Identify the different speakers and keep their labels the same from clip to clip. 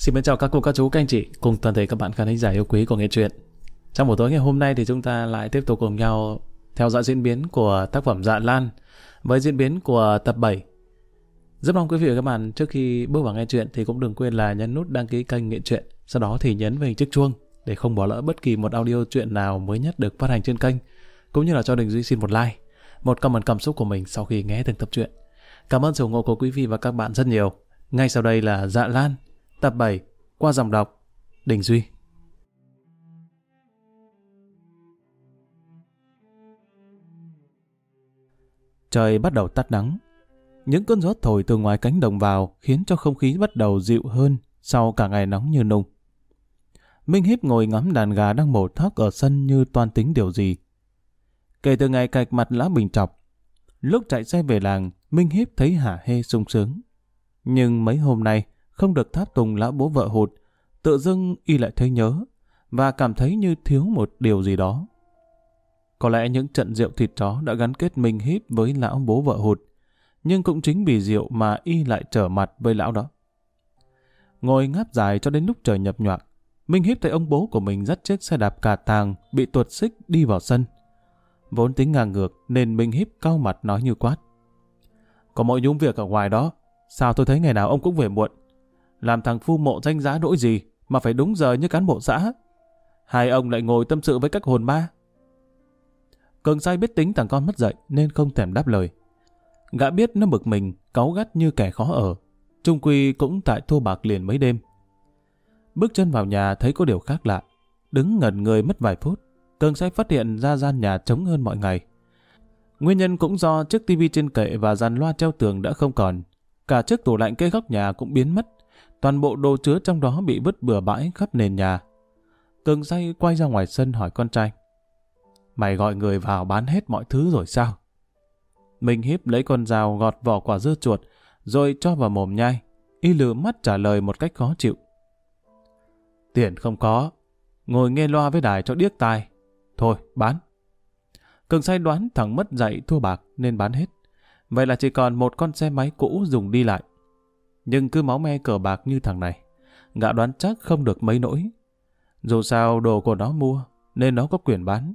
Speaker 1: Xin mến chào các cô, các chú, các anh chị cùng toàn thể các bạn khán giả yêu quý của Nghệ Truyện. Trong buổi tối ngày hôm nay thì chúng ta lại tiếp tục cùng nhau theo dõi diễn biến của tác phẩm Dạ Lan với diễn biến của tập 7. Rất mong quý vị và các bạn trước khi bước vào nghe chuyện thì cũng đừng quên là nhấn nút đăng ký kênh Nghệ truyện. sau đó thì nhấn vào hình chiếc chuông để không bỏ lỡ bất kỳ một audio truyện nào mới nhất được phát hành trên kênh, cũng như là cho Đình Duy xin một like, một comment cảm xúc của mình sau khi nghe từng tập truyện. Cảm ơn sự ủng hộ của quý vị và các bạn rất nhiều. Ngay sau đây là Dạ Lan, tập 7, qua dòng đọc, Đình Duy. Trời bắt đầu tắt nắng. Những cơn gió thổi từ ngoài cánh đồng vào khiến cho không khí bắt đầu dịu hơn sau cả ngày nóng như nung. Minh Hiếp ngồi ngắm đàn gà đang mổ thóc ở sân như toan tính điều gì. Kể từ ngày cạch mặt lá bình trọc, lúc chạy xe về làng, Minh Hiếp thấy hả hê sung sướng. Nhưng mấy hôm nay, không được tháp tùng lão bố vợ hụt, tự dưng y lại thấy nhớ, và cảm thấy như thiếu một điều gì đó. Có lẽ những trận rượu thịt chó đã gắn kết Minh hít với lão bố vợ hụt, nhưng cũng chính vì rượu mà y lại trở mặt với lão đó. Ngồi ngáp dài cho đến lúc trời nhập nhoạc, Minh Hiếp thấy ông bố của mình dắt chiếc xe đạp cà tàng bị tuột xích đi vào sân. Vốn tính ngang ngược nên Minh Hiếp cau mặt nói như quát. Có mọi nhúng việc ở ngoài đó, sao tôi thấy ngày nào ông cũng về muộn. Làm thằng phu mộ danh giá nỗi gì mà phải đúng giờ như cán bộ xã. Hai ông lại ngồi tâm sự với các hồn ma. Cường sai biết tính thằng con mất dậy nên không thèm đáp lời. Gã biết nó bực mình, cáu gắt như kẻ khó ở. Trung Quy cũng tại thua bạc liền mấy đêm. Bước chân vào nhà thấy có điều khác lạ. Đứng ngẩn người mất vài phút, Cường sai phát hiện ra gian nhà trống hơn mọi ngày. Nguyên nhân cũng do chiếc tivi trên kệ và dàn loa treo tường đã không còn. Cả chiếc tủ lạnh cây góc nhà cũng biến mất. Toàn bộ đồ chứa trong đó bị vứt bừa bãi khắp nền nhà. Cường say quay ra ngoài sân hỏi con trai. Mày gọi người vào bán hết mọi thứ rồi sao? Mình hiếp lấy con dao gọt vỏ quả dưa chuột, rồi cho vào mồm nhai. Y lừa mắt trả lời một cách khó chịu. Tiền không có, ngồi nghe loa với đài cho điếc tai. Thôi, bán. Cường say đoán thằng mất dạy thua bạc nên bán hết. Vậy là chỉ còn một con xe máy cũ dùng đi lại. Nhưng cứ máu me cờ bạc như thằng này, gã đoán chắc không được mấy nỗi. Dù sao đồ của nó mua, nên nó có quyền bán.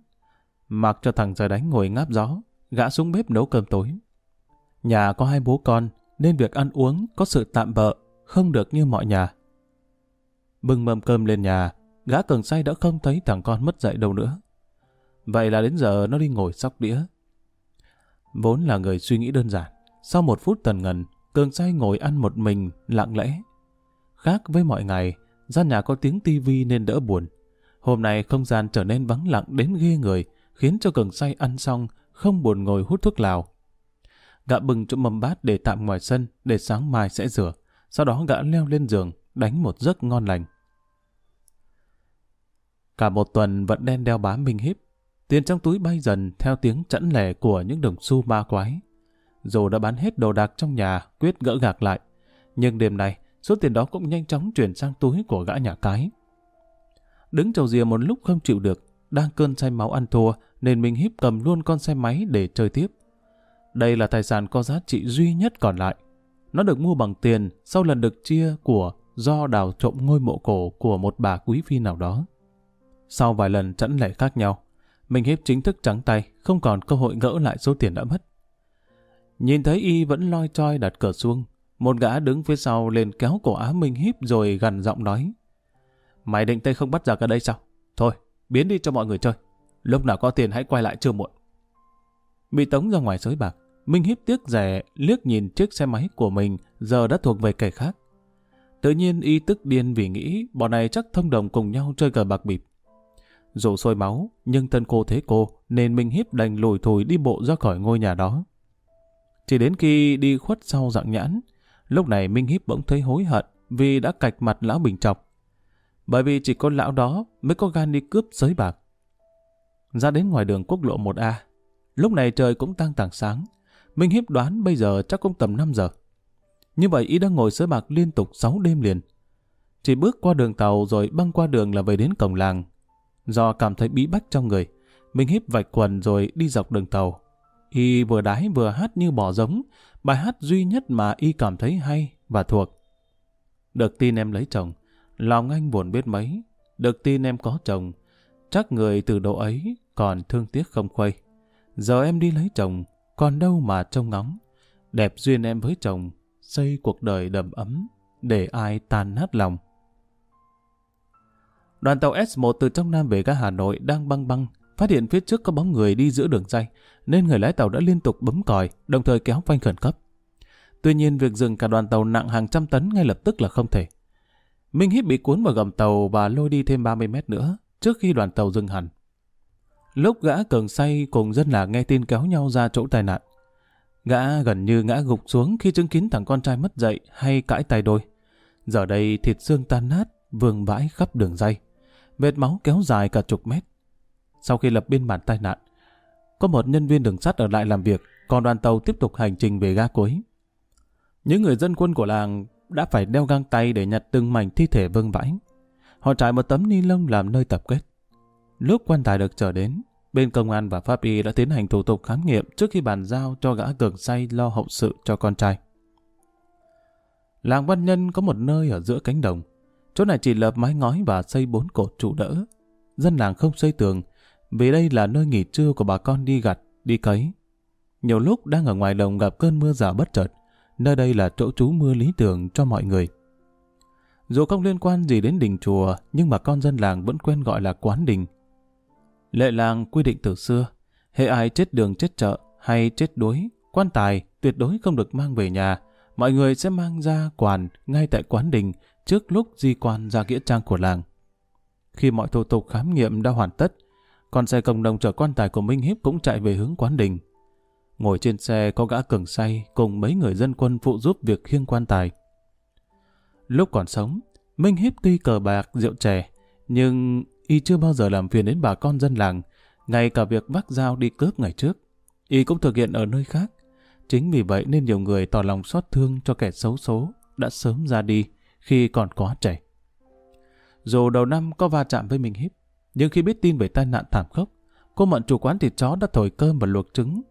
Speaker 1: Mặc cho thằng giờ đánh ngồi ngáp gió, gã xuống bếp nấu cơm tối. Nhà có hai bố con, nên việc ăn uống có sự tạm bợ, không được như mọi nhà. Bưng mâm cơm lên nhà, gã cường say đã không thấy thằng con mất dậy đâu nữa. Vậy là đến giờ nó đi ngồi sóc đĩa. Vốn là người suy nghĩ đơn giản, sau một phút tần ngần, cường say ngồi ăn một mình, lặng lẽ. Khác với mọi ngày, gian nhà có tiếng tivi nên đỡ buồn. Hôm nay không gian trở nên vắng lặng đến ghê người, khiến cho cường say ăn xong, không buồn ngồi hút thuốc lào. Gã bưng chỗ mâm bát để tạm ngoài sân, để sáng mai sẽ rửa. Sau đó gã leo lên giường, đánh một giấc ngon lành. Cả một tuần vẫn đen đeo bám minh hiếp. Tiền trong túi bay dần theo tiếng chẵn lẻ của những đồng xu ma quái. Dù đã bán hết đồ đạc trong nhà, quyết gỡ gạc lại. Nhưng đêm nay, số tiền đó cũng nhanh chóng chuyển sang túi của gã nhà cái. Đứng trầu rìa một lúc không chịu được, đang cơn say máu ăn thua, nên mình Hiếp cầm luôn con xe máy để chơi tiếp. Đây là tài sản có giá trị duy nhất còn lại. Nó được mua bằng tiền sau lần được chia của do đào trộm ngôi mộ cổ của một bà quý phi nào đó. Sau vài lần chẵn lẻ khác nhau, mình Hiếp chính thức trắng tay, không còn cơ hội gỡ lại số tiền đã mất. Nhìn thấy y vẫn loi choi đặt cờ xuông, một gã đứng phía sau lên kéo cổ áo Minh Hiếp rồi gần giọng nói. Mày định tay không bắt giặc ở đây sao? Thôi, biến đi cho mọi người chơi. Lúc nào có tiền hãy quay lại chưa muộn. Bị tống ra ngoài sới bạc, Minh Hiếp tiếc rẻ liếc nhìn chiếc xe máy của mình giờ đã thuộc về kẻ khác. Tự nhiên y tức điên vì nghĩ bọn này chắc thông đồng cùng nhau chơi cờ bạc bịp. Dù sôi máu, nhưng thân cô thế cô nên Minh Hiếp đành lùi thùi đi bộ ra khỏi ngôi nhà đó. Chỉ đến khi đi khuất sau dạng nhãn, lúc này Minh Hiếp bỗng thấy hối hận vì đã cạch mặt lão Bình Trọc. Bởi vì chỉ có lão đó mới có gan đi cướp giới bạc. Ra đến ngoài đường quốc lộ 1A, lúc này trời cũng tăng tảng sáng. Minh Hiếp đoán bây giờ chắc cũng tầm 5 giờ. Như vậy ý đang ngồi sới bạc liên tục 6 đêm liền. Chỉ bước qua đường tàu rồi băng qua đường là về đến cổng làng. Do cảm thấy bí bách trong người, Minh Hiếp vạch quần rồi đi dọc đường tàu. Y vừa đái vừa hát như bỏ giống, bài hát duy nhất mà Y cảm thấy hay và thuộc. Được tin em lấy chồng, Lòng anh buồn biết mấy, được tin em có chồng, chắc người từ độ ấy còn thương tiếc không khuây. Giờ em đi lấy chồng, còn đâu mà trông ngóng. Đẹp duyên em với chồng, xây cuộc đời đầm ấm, để ai tàn nát lòng. Đoàn tàu S1 từ trong Nam về ga Hà Nội đang băng băng, phát hiện phía trước có bóng người đi giữa đường dây, nên người lái tàu đã liên tục bấm còi, đồng thời kéo phanh khẩn cấp. Tuy nhiên, việc dừng cả đoàn tàu nặng hàng trăm tấn ngay lập tức là không thể. Minh Hiếp bị cuốn vào gầm tàu và lôi đi thêm 30 mét nữa, trước khi đoàn tàu dừng hẳn. Lúc gã cường say cùng dân làng nghe tin kéo nhau ra chỗ tai nạn. Gã gần như ngã gục xuống khi chứng kiến thằng con trai mất dậy hay cãi tay đôi. Giờ đây thịt xương tan nát, vương vãi khắp đường dây. Vết máu kéo dài cả chục mét. Sau khi lập biên bản tai nạn, có một nhân viên đường sắt ở lại làm việc, còn đoàn tàu tiếp tục hành trình về ga cuối. Những người dân quân của làng đã phải đeo găng tay để nhặt từng mảnh thi thể vương vãi. Họ trải một tấm ni lông làm nơi tập kết. Lúc quan tài được trở đến, bên công an và pháp y đã tiến hành thủ tục khám nghiệm trước khi bàn giao cho gã cường say lo hậu sự cho con trai. Làng Văn Nhân có một nơi ở giữa cánh đồng. Chỗ này chỉ lợp mái ngói và xây bốn cột trụ đỡ. Dân làng không xây tường, vì đây là nơi nghỉ trưa của bà con đi gặt, đi cấy. Nhiều lúc đang ở ngoài đồng gặp cơn mưa rào bất chợt, nơi đây là chỗ trú mưa lý tưởng cho mọi người. Dù không liên quan gì đến đình chùa, nhưng bà con dân làng vẫn quen gọi là quán đình. Lệ làng quy định từ xưa, hệ ai chết đường chết chợ hay chết đuối, quan tài tuyệt đối không được mang về nhà, mọi người sẽ mang ra quản ngay tại quán đình trước lúc di quan ra nghĩa trang của làng. Khi mọi thủ tục khám nghiệm đã hoàn tất, con xe cộng đồng chở quan tài của Minh Hiếp cũng chạy về hướng quán đình. Ngồi trên xe có gã cường say cùng mấy người dân quân phụ giúp việc khiêng quan tài. Lúc còn sống, Minh Hiếp tuy cờ bạc, rượu chè, nhưng y chưa bao giờ làm phiền đến bà con dân làng, ngay cả việc vác dao đi cướp ngày trước. Y cũng thực hiện ở nơi khác. Chính vì vậy nên nhiều người tỏ lòng xót thương cho kẻ xấu số đã sớm ra đi khi còn quá trẻ. Dù đầu năm có va chạm với Minh Hiếp, nhưng khi biết tin về tai nạn thảm khốc, cô mận chủ quán thịt chó đã thổi cơm và luộc trứng.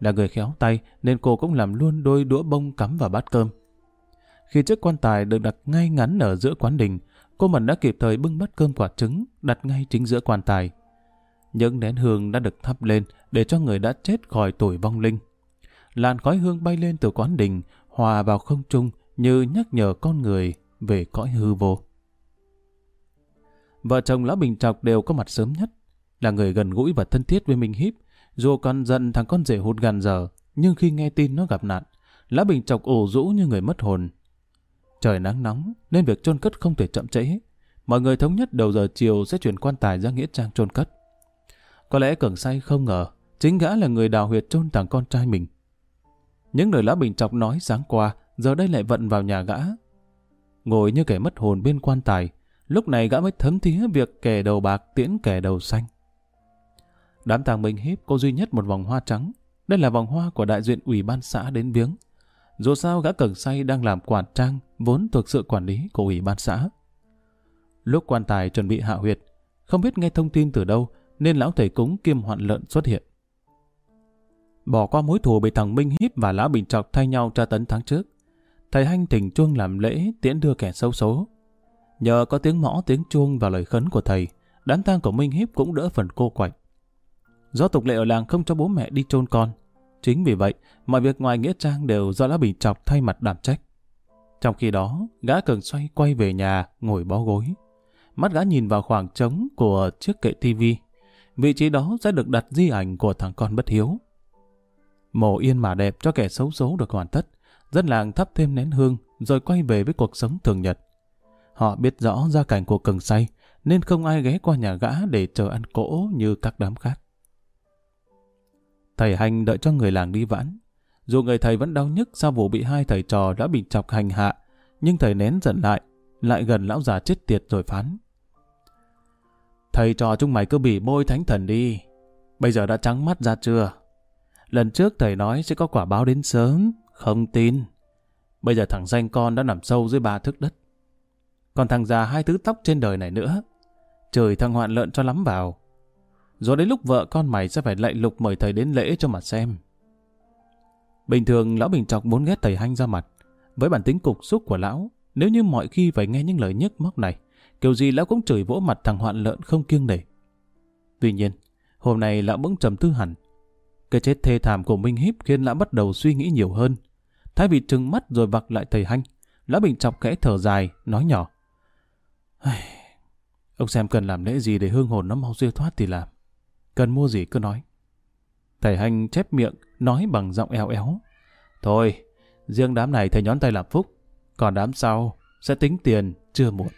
Speaker 1: Là người khéo tay nên cô cũng làm luôn đôi đũa bông cắm vào bát cơm. Khi chiếc quan tài được đặt ngay ngắn ở giữa quán đình, cô Mận đã kịp thời bưng bát cơm quả trứng đặt ngay chính giữa quan tài. Những nén hương đã được thắp lên để cho người đã chết khỏi tuổi vong linh. Làn khói hương bay lên từ quán đình, hòa vào không trung như nhắc nhở con người về cõi hư vô. Vợ chồng Lão Bình Trọc đều có mặt sớm nhất, là người gần gũi và thân thiết với Minh Hiếp. Dù còn giận thằng con rể hụt gần giờ, nhưng khi nghe tin nó gặp nạn, Lão Bình Trọc ủ rũ như người mất hồn. Trời nắng nóng, nên việc chôn cất không thể chậm trễ. Mọi người thống nhất đầu giờ chiều sẽ chuyển quan tài ra nghĩa trang chôn cất. Có lẽ Cường Say không ngờ, chính gã là người đào huyệt chôn thằng con trai mình. Những lời Lão Bình Trọc nói sáng qua, giờ đây lại vận vào nhà gã. Ngồi như kẻ mất hồn bên quan tài, Lúc này gã mới thấm thía việc kẻ đầu bạc tiễn kẻ đầu xanh. Đám tàng Minh Hiếp có duy nhất một vòng hoa trắng. Đây là vòng hoa của đại diện ủy ban xã đến viếng. Dù sao gã cẩn say đang làm quản trang vốn thuộc sự quản lý của ủy ban xã. Lúc quan tài chuẩn bị hạ huyệt, không biết nghe thông tin từ đâu nên lão thầy cúng kiêm hoạn lợn xuất hiện. Bỏ qua mối thù bị thằng Minh Hiếp và lão Bình Trọc thay nhau tra tấn tháng trước. Thầy Hanh thỉnh chuông làm lễ tiễn đưa kẻ sâu số Nhờ có tiếng mõ tiếng chuông và lời khấn của thầy, đám tang của Minh Hiếp cũng đỡ phần cô quạnh. Do tục lệ ở làng không cho bố mẹ đi chôn con, chính vì vậy mọi việc ngoài nghĩa trang đều do lá bị chọc thay mặt đảm trách. Trong khi đó, gã cường xoay quay về nhà, ngồi bó gối. Mắt gã nhìn vào khoảng trống của chiếc kệ tivi. Vị trí đó sẽ được đặt di ảnh của thằng con bất hiếu. Mổ yên mà đẹp cho kẻ xấu số được hoàn tất. Dân làng thắp thêm nén hương, rồi quay về với cuộc sống thường nhật. Họ biết rõ gia cảnh của cường say, nên không ai ghé qua nhà gã để chờ ăn cỗ như các đám khác. Thầy hành đợi cho người làng đi vãn. Dù người thầy vẫn đau nhức sau vụ bị hai thầy trò đã bị chọc hành hạ, nhưng thầy nén giận lại, lại gần lão già chết tiệt rồi phán. Thầy trò chúng mày cứ bị bôi thánh thần đi. Bây giờ đã trắng mắt ra chưa? Lần trước thầy nói sẽ có quả báo đến sớm, không tin. Bây giờ thằng danh con đã nằm sâu dưới ba thước đất. Còn thằng già hai thứ tóc trên đời này nữa. Trời thằng hoạn lợn cho lắm vào. Rồi đến lúc vợ con mày sẽ phải lạy lục mời thầy đến lễ cho mà xem. Bình thường lão Bình Trọc muốn ghét thầy Hanh ra mặt. Với bản tính cục xúc của lão, nếu như mọi khi phải nghe những lời nhức móc này, kiểu gì lão cũng chửi vỗ mặt thằng hoạn lợn không kiêng nể. Tuy nhiên, hôm nay lão bỗng trầm tư hẳn. Cái chết thê thảm của Minh Hiếp khiến lão bắt đầu suy nghĩ nhiều hơn. Thay vì trừng mắt rồi vặc lại thầy Hanh, lão bình Trọc kẽ thở dài, nói nhỏ. Ông xem cần làm lễ gì để hương hồn nó mau siêu thoát thì làm. Cần mua gì cứ nói. Thầy Hanh chép miệng, nói bằng giọng eo éo. Thôi, riêng đám này thầy nhón tay làm phúc, còn đám sau sẽ tính tiền chưa muộn.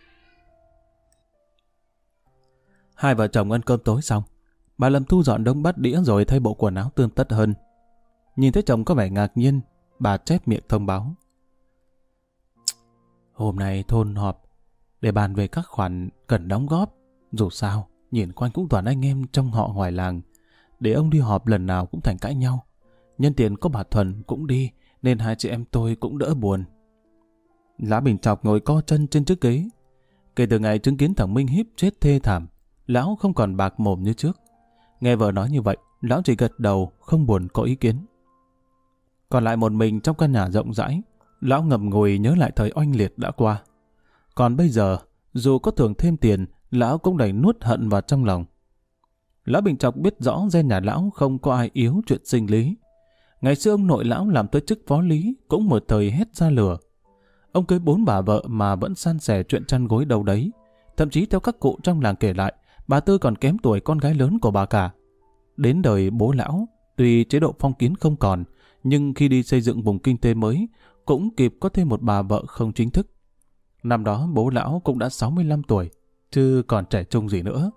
Speaker 1: Hai vợ chồng ăn cơm tối xong, bà Lâm thu dọn đống bát đĩa rồi thay bộ quần áo tươm tất hơn. Nhìn thấy chồng có vẻ ngạc nhiên, bà chép miệng thông báo. Hôm nay thôn họp để bàn về các khoản cần đóng góp. Dù sao, nhìn quanh cũng toàn anh em trong họ ngoài làng. Để ông đi họp lần nào cũng thành cãi nhau. Nhân tiền có bà Thuần cũng đi, nên hai chị em tôi cũng đỡ buồn. Lã Bình Chọc ngồi co chân trên chiếc ghế. Kể từ ngày chứng kiến thằng Minh Hiếp chết thê thảm, lão không còn bạc mồm như trước. Nghe vợ nói như vậy, lão chỉ gật đầu, không buồn có ý kiến. Còn lại một mình trong căn nhà rộng rãi, lão ngầm ngồi nhớ lại thời oanh liệt đã qua. Còn bây giờ, dù có thưởng thêm tiền, lão cũng đành nuốt hận vào trong lòng. Lão Bình Trọc biết rõ gen nhà lão không có ai yếu chuyện sinh lý. Ngày xưa ông nội lão làm tới chức phó lý, cũng một thời hết ra lửa. Ông cưới bốn bà vợ mà vẫn san sẻ chuyện chăn gối đâu đấy. Thậm chí theo các cụ trong làng kể lại, bà Tư còn kém tuổi con gái lớn của bà cả. Đến đời bố lão, tuy chế độ phong kiến không còn, nhưng khi đi xây dựng vùng kinh tế mới, cũng kịp có thêm một bà vợ không chính thức. Năm đó bố lão cũng đã 65 tuổi, chứ còn trẻ trung gì nữa.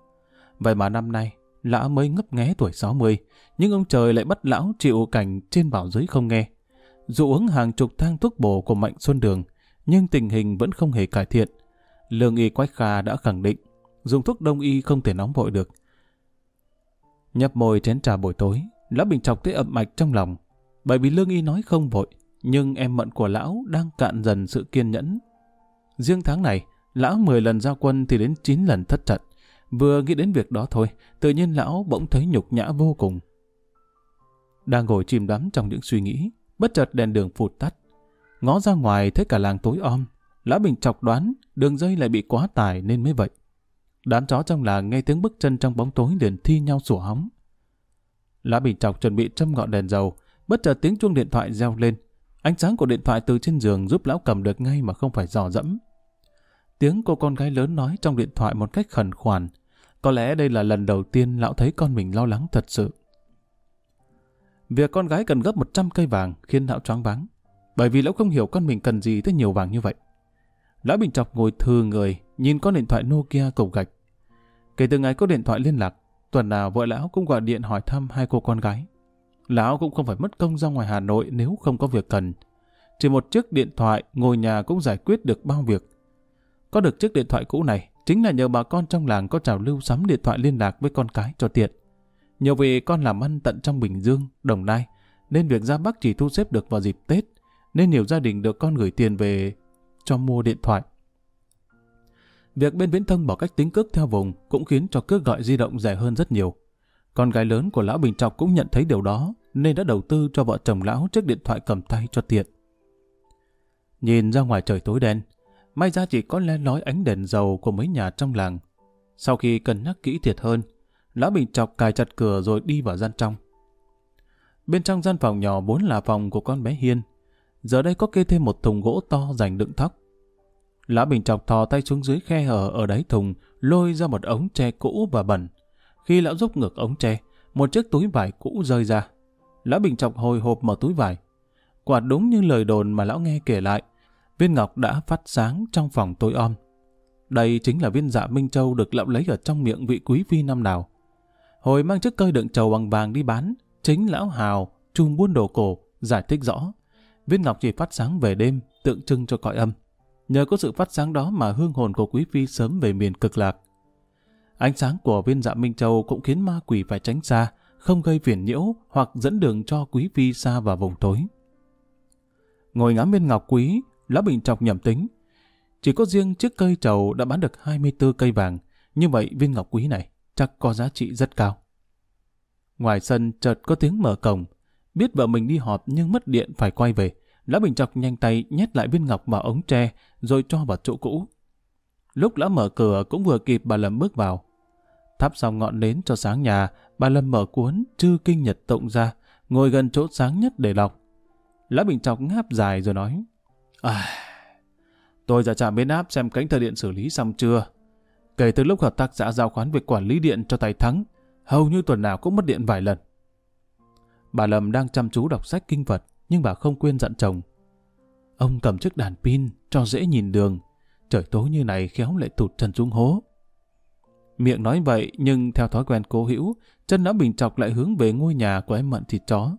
Speaker 1: Vậy mà năm nay, lão mới ngấp nghé tuổi 60, nhưng ông trời lại bắt lão chịu cảnh trên bảo dưới không nghe. Dù uống hàng chục thang thuốc bổ của Mạnh Xuân Đường, nhưng tình hình vẫn không hề cải thiện. Lương y Quách Kha đã khẳng định, dùng thuốc đông y không thể nóng vội được. Nhấp môi chén trà buổi tối, lão bình chọc tới ậm mạch trong lòng. Bởi vì lương y nói không vội, nhưng em mận của lão đang cạn dần sự kiên nhẫn. Riêng tháng này, lão 10 lần ra quân thì đến 9 lần thất trận. Vừa nghĩ đến việc đó thôi, tự nhiên lão bỗng thấy nhục nhã vô cùng. Đang ngồi chìm đắm trong những suy nghĩ, bất chợt đèn đường phụt tắt. Ngó ra ngoài thấy cả làng tối om, lão bình chọc đoán đường dây lại bị quá tải nên mới vậy. Đám chó trong làng nghe tiếng bước chân trong bóng tối liền thi nhau sủa hóng. Lã Bình Chọc chuẩn bị châm ngọn đèn dầu, bất chợt tiếng chuông điện thoại reo lên. Ánh sáng của điện thoại từ trên giường giúp lão cầm được ngay mà không phải dò dẫm. Tiếng cô con gái lớn nói trong điện thoại một cách khẩn khoản. Có lẽ đây là lần đầu tiên lão thấy con mình lo lắng thật sự. Việc con gái cần gấp 100 cây vàng khiến lão choáng váng. Bởi vì lão không hiểu con mình cần gì tới nhiều vàng như vậy. Lão Bình chọc ngồi thừa người, nhìn con điện thoại Nokia cục gạch. Kể từ ngày có điện thoại liên lạc, tuần nào vợ lão cũng gọi điện hỏi thăm hai cô con gái. Lão cũng không phải mất công ra ngoài Hà Nội nếu không có việc cần. Chỉ một chiếc điện thoại ngồi nhà cũng giải quyết được bao việc. Có được chiếc điện thoại cũ này chính là nhờ bà con trong làng có trào lưu sắm điện thoại liên lạc với con cái cho tiện. Nhiều vì con làm ăn tận trong Bình Dương, Đồng Nai, nên việc ra Bắc chỉ thu xếp được vào dịp Tết, nên nhiều gia đình được con gửi tiền về cho mua điện thoại. Việc bên viễn thông bỏ cách tính cước theo vùng cũng khiến cho cước gọi di động rẻ hơn rất nhiều. Con gái lớn của lão Bình Trọc cũng nhận thấy điều đó nên đã đầu tư cho vợ chồng lão chiếc điện thoại cầm tay cho tiện. Nhìn ra ngoài trời tối đen, may ra chỉ có le lói ánh đèn dầu của mấy nhà trong làng. Sau khi cân nhắc kỹ thiệt hơn, lão Bình chọc cài chặt cửa rồi đi vào gian trong. Bên trong gian phòng nhỏ vốn là phòng của con bé Hiên. Giờ đây có kê thêm một thùng gỗ to dành đựng thóc. Lão Bình chọc thò tay xuống dưới khe hở ở đáy thùng, lôi ra một ống tre cũ và bẩn. Khi lão rút ngược ống tre, một chiếc túi vải cũ rơi ra. Lão Bình chọc hồi hộp mở túi vải. Quả đúng như lời đồn mà lão nghe kể lại, viên ngọc đã phát sáng trong phòng tối om. Đây chính là viên dạ Minh Châu được lão lấy ở trong miệng vị quý phi năm nào. Hồi mang chiếc cơi đựng trầu bằng vàng đi bán, chính lão Hào, chùm buôn đồ cổ, giải thích rõ. Viên ngọc chỉ phát sáng về đêm, tượng trưng cho cõi âm. Nhờ có sự phát sáng đó mà hương hồn của quý phi sớm về miền cực lạc. Ánh sáng của viên dạ Minh Châu cũng khiến ma quỷ phải tránh xa, không gây phiền nhiễu hoặc dẫn đường cho quý phi xa vào vùng tối. Ngồi ngắm viên ngọc quý, Lão Bình Trọc nhầm tính. Chỉ có riêng chiếc cây trầu đã bán được 24 cây vàng, như vậy viên ngọc quý này chắc có giá trị rất cao. Ngoài sân chợt có tiếng mở cổng, biết vợ mình đi họp nhưng mất điện phải quay về. Lão Bình Trọc nhanh tay nhét lại viên ngọc vào ống tre rồi cho vào chỗ cũ. Lúc lão mở cửa cũng vừa kịp bà Lâm bước vào. Thắp xong ngọn nến cho sáng nhà, bà Lâm mở cuốn chư kinh nhật tụng ra, ngồi gần chỗ sáng nhất để đọc. Lão Bình Trọc ngáp dài rồi nói, À, tôi ra trạm biến áp xem cánh thời điện xử lý xong chưa. Kể từ lúc hợp tác xã giao khoán việc quản lý điện cho Tài Thắng, hầu như tuần nào cũng mất điện vài lần. Bà Lâm đang chăm chú đọc sách kinh Phật, nhưng bà không quên dặn chồng. Ông cầm chiếc đàn pin cho dễ nhìn đường. Trời tối như này khéo lại tụt chân xuống hố. Miệng nói vậy nhưng theo thói quen cố hữu, chân lão bình chọc lại hướng về ngôi nhà của em mận thịt chó.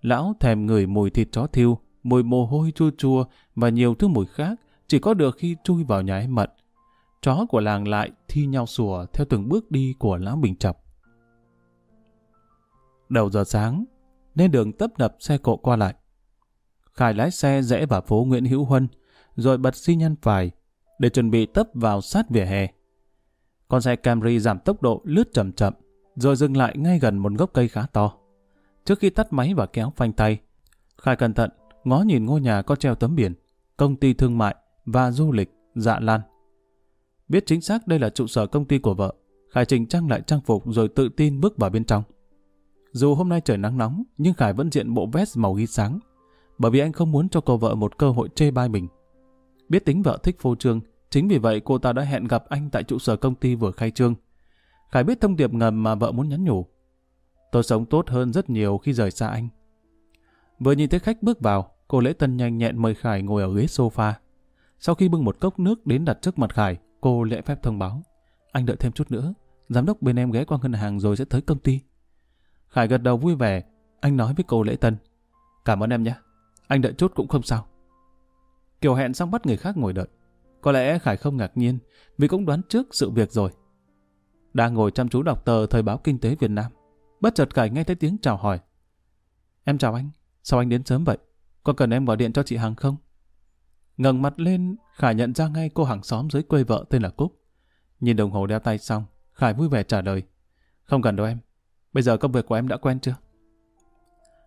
Speaker 1: Lão thèm người mùi thịt chó thiêu, mùi mồ hôi chua chua và nhiều thứ mùi khác chỉ có được khi chui vào nhà em mận. Chó của làng lại thi nhau sủa theo từng bước đi của lão bình chọc. Đầu giờ sáng, nên đường tấp nập xe cộ qua lại. Khải lái xe rẽ vào phố Nguyễn Hữu Huân, rồi bật xi nhăn phải để chuẩn bị tấp vào sát vỉa hè. Con xe Camry giảm tốc độ lướt chậm chậm, rồi dừng lại ngay gần một gốc cây khá to. Trước khi tắt máy và kéo phanh tay, Khải cẩn thận ngó nhìn ngôi nhà có treo tấm biển, công ty thương mại và du lịch Dạ Lan. Biết chính xác đây là trụ sở công ty của vợ, Khải chỉnh trang lại trang phục rồi tự tin bước vào bên trong. Dù hôm nay trời nắng nóng, nhưng Khải vẫn diện bộ vest màu ghi sáng, bởi vì anh không muốn cho cô vợ một cơ hội chê bai mình. Biết tính vợ thích phô trương, chính vì vậy cô ta đã hẹn gặp anh tại trụ sở công ty vừa khai trương. Khải biết thông điệp ngầm mà vợ muốn nhắn nhủ. Tôi sống tốt hơn rất nhiều khi rời xa anh. Vừa nhìn thấy khách bước vào, cô lễ tân nhanh nhẹn mời Khải ngồi ở ghế sofa. Sau khi bưng một cốc nước đến đặt trước mặt Khải, cô lễ phép thông báo. Anh đợi thêm chút nữa, giám đốc bên em ghé qua ngân hàng rồi sẽ tới công ty. Khải gật đầu vui vẻ, anh nói với cô lễ tân. Cảm ơn em nhé, anh đợi chút cũng không sao. Kiều hẹn xong bắt người khác ngồi đợi. Có lẽ Khải không ngạc nhiên, vì cũng đoán trước sự việc rồi. Đang ngồi chăm chú đọc tờ Thời báo Kinh tế Việt Nam. Bất chợt Khải nghe thấy tiếng chào hỏi. Em chào anh, sao anh đến sớm vậy? Có cần em gọi điện cho chị Hằng không? ngẩng mặt lên, Khải nhận ra ngay cô hàng xóm dưới quê vợ tên là Cúc. Nhìn đồng hồ đeo tay xong, Khải vui vẻ trả lời. Không cần đâu em, bây giờ công việc của em đã quen chưa?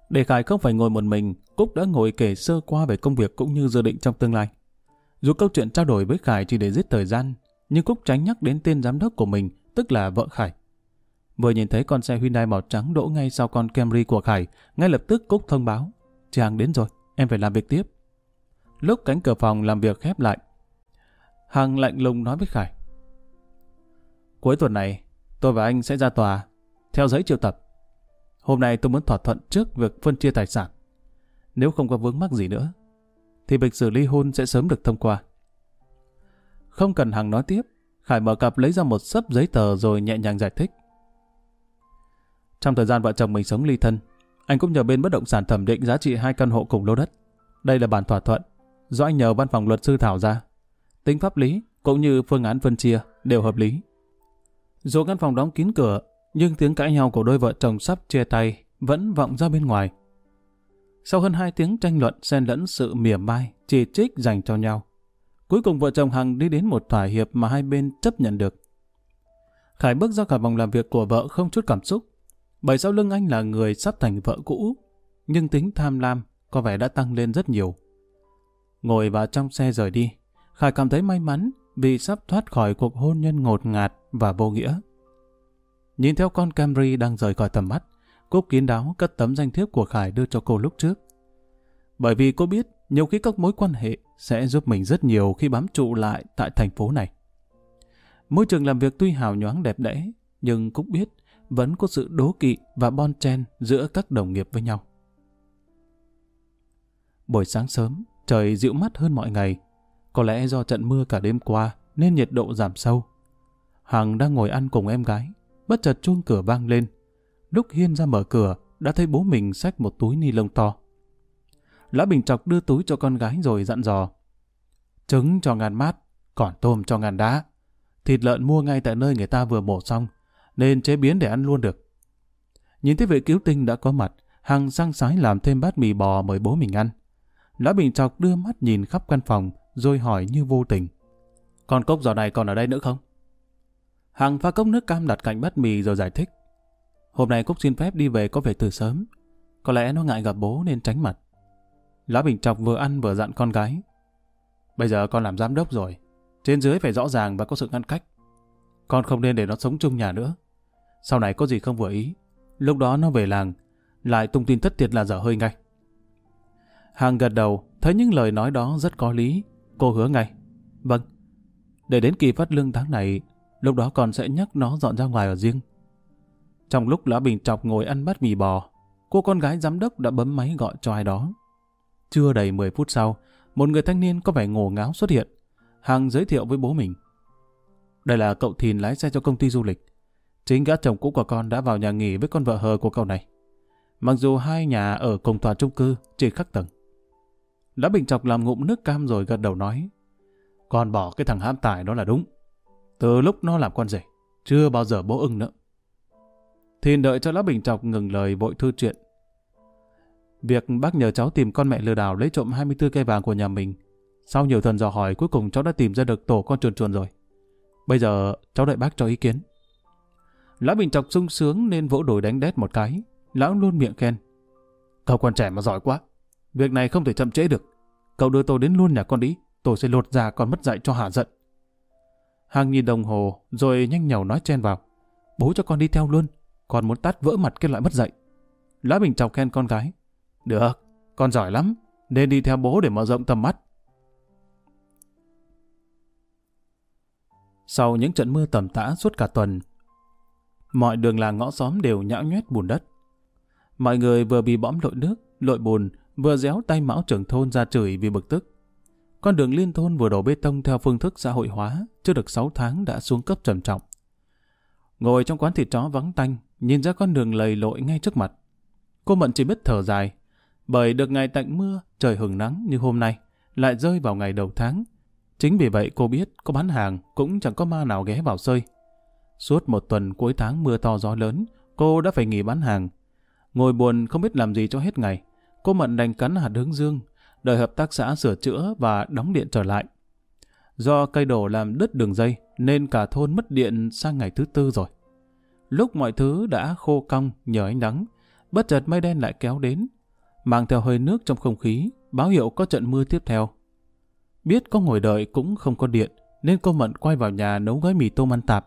Speaker 1: Để Khải không phải ngồi một mình, Cúc đã ngồi kể sơ qua về công việc cũng như dự định trong tương lai. Dù câu chuyện trao đổi với Khải chỉ để giết thời gian, nhưng Cúc tránh nhắc đến tên giám đốc của mình, tức là vợ Khải. Vừa nhìn thấy con xe Hyundai màu trắng đỗ ngay sau con Camry của Khải, ngay lập tức Cúc thông báo. Chị đến rồi, em phải làm việc tiếp. Lúc cánh cửa phòng làm việc khép lại, Hằng lạnh lùng nói với Khải. Cuối tuần này, tôi và anh sẽ ra tòa, theo giấy triệu tập. Hôm nay tôi muốn thỏa thuận trước việc phân chia tài sản. Nếu không có vướng mắc gì nữa, thì việc xử ly hôn sẽ sớm được thông qua. Không cần Hằng nói tiếp, Khải mở cặp lấy ra một sấp giấy tờ rồi nhẹ nhàng giải thích. Trong thời gian vợ chồng mình sống ly thân, anh cũng nhờ bên bất động sản thẩm định giá trị hai căn hộ cùng lô đất. Đây là bản thỏa thuận, do anh nhờ văn phòng luật sư thảo ra. Tính pháp lý cũng như phương án phân chia đều hợp lý. Dù căn phòng đóng kín cửa, nhưng tiếng cãi nhau của đôi vợ chồng sắp chia tay vẫn vọng ra bên ngoài. Sau hơn hai tiếng tranh luận xen lẫn sự mỉa mai, chỉ trích dành cho nhau, cuối cùng vợ chồng Hằng đi đến một thỏa hiệp mà hai bên chấp nhận được. Khải bước ra khỏi vòng làm việc của vợ không chút cảm xúc, bởi sau lưng anh là người sắp thành vợ cũ, nhưng tính tham lam có vẻ đã tăng lên rất nhiều. Ngồi vào trong xe rời đi, Khải cảm thấy may mắn vì sắp thoát khỏi cuộc hôn nhân ngột ngạt và vô nghĩa. Nhìn theo con Camry đang rời khỏi tầm mắt, Cúc kín đáo cất tấm danh thiếp của Khải đưa cho cô lúc trước. Bởi vì cô biết nhiều khi các mối quan hệ sẽ giúp mình rất nhiều khi bám trụ lại tại thành phố này. Môi trường làm việc tuy hào nhoáng đẹp đẽ, nhưng Cúc biết vẫn có sự đố kỵ và bon chen giữa các đồng nghiệp với nhau. Buổi sáng sớm, trời dịu mát hơn mọi ngày. Có lẽ do trận mưa cả đêm qua nên nhiệt độ giảm sâu. Hằng đang ngồi ăn cùng em gái, bất chợt chuông cửa vang lên. Lúc Hiên ra mở cửa, đã thấy bố mình xách một túi ni lông to. Lã Bình Trọc đưa túi cho con gái rồi dặn dò. Trứng cho ngàn mát, còn tôm cho ngàn đá. Thịt lợn mua ngay tại nơi người ta vừa mổ xong, nên chế biến để ăn luôn được. Nhìn thấy vệ cứu tinh đã có mặt, Hằng sang sái làm thêm bát mì bò mời bố mình ăn. Lã Bình Trọc đưa mắt nhìn khắp căn phòng, rồi hỏi như vô tình. Con cốc giò này còn ở đây nữa không? Hằng pha cốc nước cam đặt cạnh bát mì rồi giải thích. Hôm nay Cúc xin phép đi về có việc từ sớm. Có lẽ nó ngại gặp bố nên tránh mặt. Lã Bình Trọc vừa ăn vừa dặn con gái. Bây giờ con làm giám đốc rồi. Trên dưới phải rõ ràng và có sự ngăn cách. Con không nên để nó sống chung nhà nữa. Sau này có gì không vừa ý, lúc đó nó về làng, lại tung tin thất thiệt là dở hơi ngay. Hàng gật đầu, thấy những lời nói đó rất có lý. Cô hứa ngay. Vâng. Để đến kỳ phát lương tháng này, lúc đó còn sẽ nhắc nó dọn ra ngoài ở riêng. Trong lúc Lã Bình Chọc ngồi ăn bát mì bò, cô con gái giám đốc đã bấm máy gọi cho ai đó. Chưa đầy 10 phút sau, một người thanh niên có vẻ ngổ ngáo xuất hiện. Hàng giới thiệu với bố mình. Đây là cậu Thìn lái xe cho công ty du lịch. Chính gã chồng cũ của con đã vào nhà nghỉ với con vợ hờ của cậu này. Mặc dù hai nhà ở cùng tòa chung cư, chỉ khắc tầng. Đã bình chọc làm ngụm nước cam rồi gật đầu nói. Con bỏ cái thằng hãm tài đó là đúng. Từ lúc nó làm con rể, chưa bao giờ bố ưng nữa. Thìn đợi cho Lão Bình Chọc ngừng lời vội thư chuyện. Việc bác nhờ cháu tìm con mẹ lừa đảo lấy trộm 24 cây vàng của nhà mình. Sau nhiều tuần dò hỏi cuối cùng cháu đã tìm ra được tổ con chuồn chuồn rồi. Bây giờ cháu đợi bác cho ý kiến. Lão Bình Chọc sung sướng nên vỗ đồi đánh đét một cái. Lão luôn miệng khen. Cậu con trẻ mà giỏi quá. Việc này không thể chậm trễ được. Cậu đưa tôi đến luôn nhà con đi. Tôi sẽ lột già còn mất dạy cho hạ giận. Hàng nhìn đồng hồ rồi nhanh nhảu nói chen vào. Bố cho con đi theo luôn. Con muốn tắt vỡ mặt cái loại mất dạy. lão Bình chọc khen con gái. Được, con giỏi lắm. Nên đi theo bố để mở rộng tầm mắt. Sau những trận mưa tầm tã suốt cả tuần, mọi đường làng ngõ xóm đều nhão nhoét bùn đất. Mọi người vừa bị bõm lội nước, lội bùn, vừa déo tay mão trưởng thôn ra chửi vì bực tức. Con đường liên thôn vừa đổ bê tông theo phương thức xã hội hóa, chưa được 6 tháng đã xuống cấp trầm trọng. Ngồi trong quán thịt chó vắng tanh, nhìn ra con đường lầy lội ngay trước mặt. Cô Mận chỉ biết thở dài, bởi được ngày tạnh mưa, trời hừng nắng như hôm nay, lại rơi vào ngày đầu tháng. Chính vì vậy cô biết có bán hàng cũng chẳng có ma nào ghé vào sơi. Suốt một tuần cuối tháng mưa to gió lớn, cô đã phải nghỉ bán hàng. Ngồi buồn không biết làm gì cho hết ngày, cô Mận đành cắn hạt hướng dương, đợi hợp tác xã sửa chữa và đóng điện trở lại. Do cây đổ làm đứt đường dây, nên cả thôn mất điện sang ngày thứ tư rồi. Lúc mọi thứ đã khô cong nhờ ánh nắng, bất chợt mây đen lại kéo đến, mang theo hơi nước trong không khí, báo hiệu có trận mưa tiếp theo. Biết có ngồi đợi cũng không có điện, nên cô Mận quay vào nhà nấu gói mì tôm ăn tạp.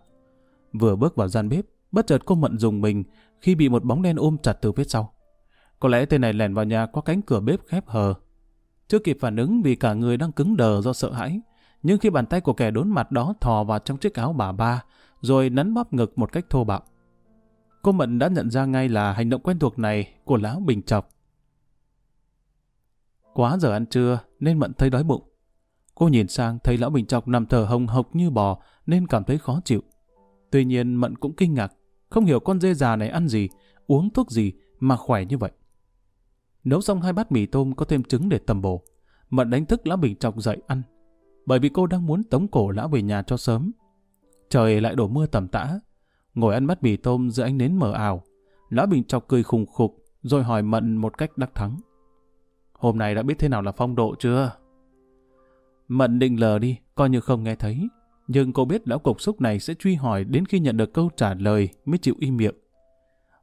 Speaker 1: Vừa bước vào gian bếp, bất chợt cô Mận dùng mình khi bị một bóng đen ôm chặt từ phía sau. Có lẽ tên này lẻn vào nhà qua cánh cửa bếp khép hờ. Chưa kịp phản ứng vì cả người đang cứng đờ do sợ hãi, nhưng khi bàn tay của kẻ đốn mặt đó thò vào trong chiếc áo bà ba, rồi nắn bóp ngực một cách thô bạo. Cô Mận đã nhận ra ngay là hành động quen thuộc này của lão Bình Chọc. Quá giờ ăn trưa nên Mận thấy đói bụng. Cô nhìn sang thấy lão Bình Chọc nằm thở hồng hộc như bò nên cảm thấy khó chịu. Tuy nhiên Mận cũng kinh ngạc, không hiểu con dê già này ăn gì, uống thuốc gì mà khỏe như vậy. Nấu xong hai bát mì tôm có thêm trứng để tầm bổ. Mận đánh thức lão Bình trọng dậy ăn, bởi vì cô đang muốn tống cổ lão về nhà cho sớm. Trời lại đổ mưa tầm tã, ngồi ăn bát mì tôm giữa ánh nến mờ ảo. Lão Bình trọng cười khùng khục, rồi hỏi Mận một cách đắc thắng. Hôm nay đã biết thế nào là phong độ chưa? Mận định lờ đi, coi như không nghe thấy. Nhưng cô biết lão cục xúc này sẽ truy hỏi đến khi nhận được câu trả lời mới chịu im miệng.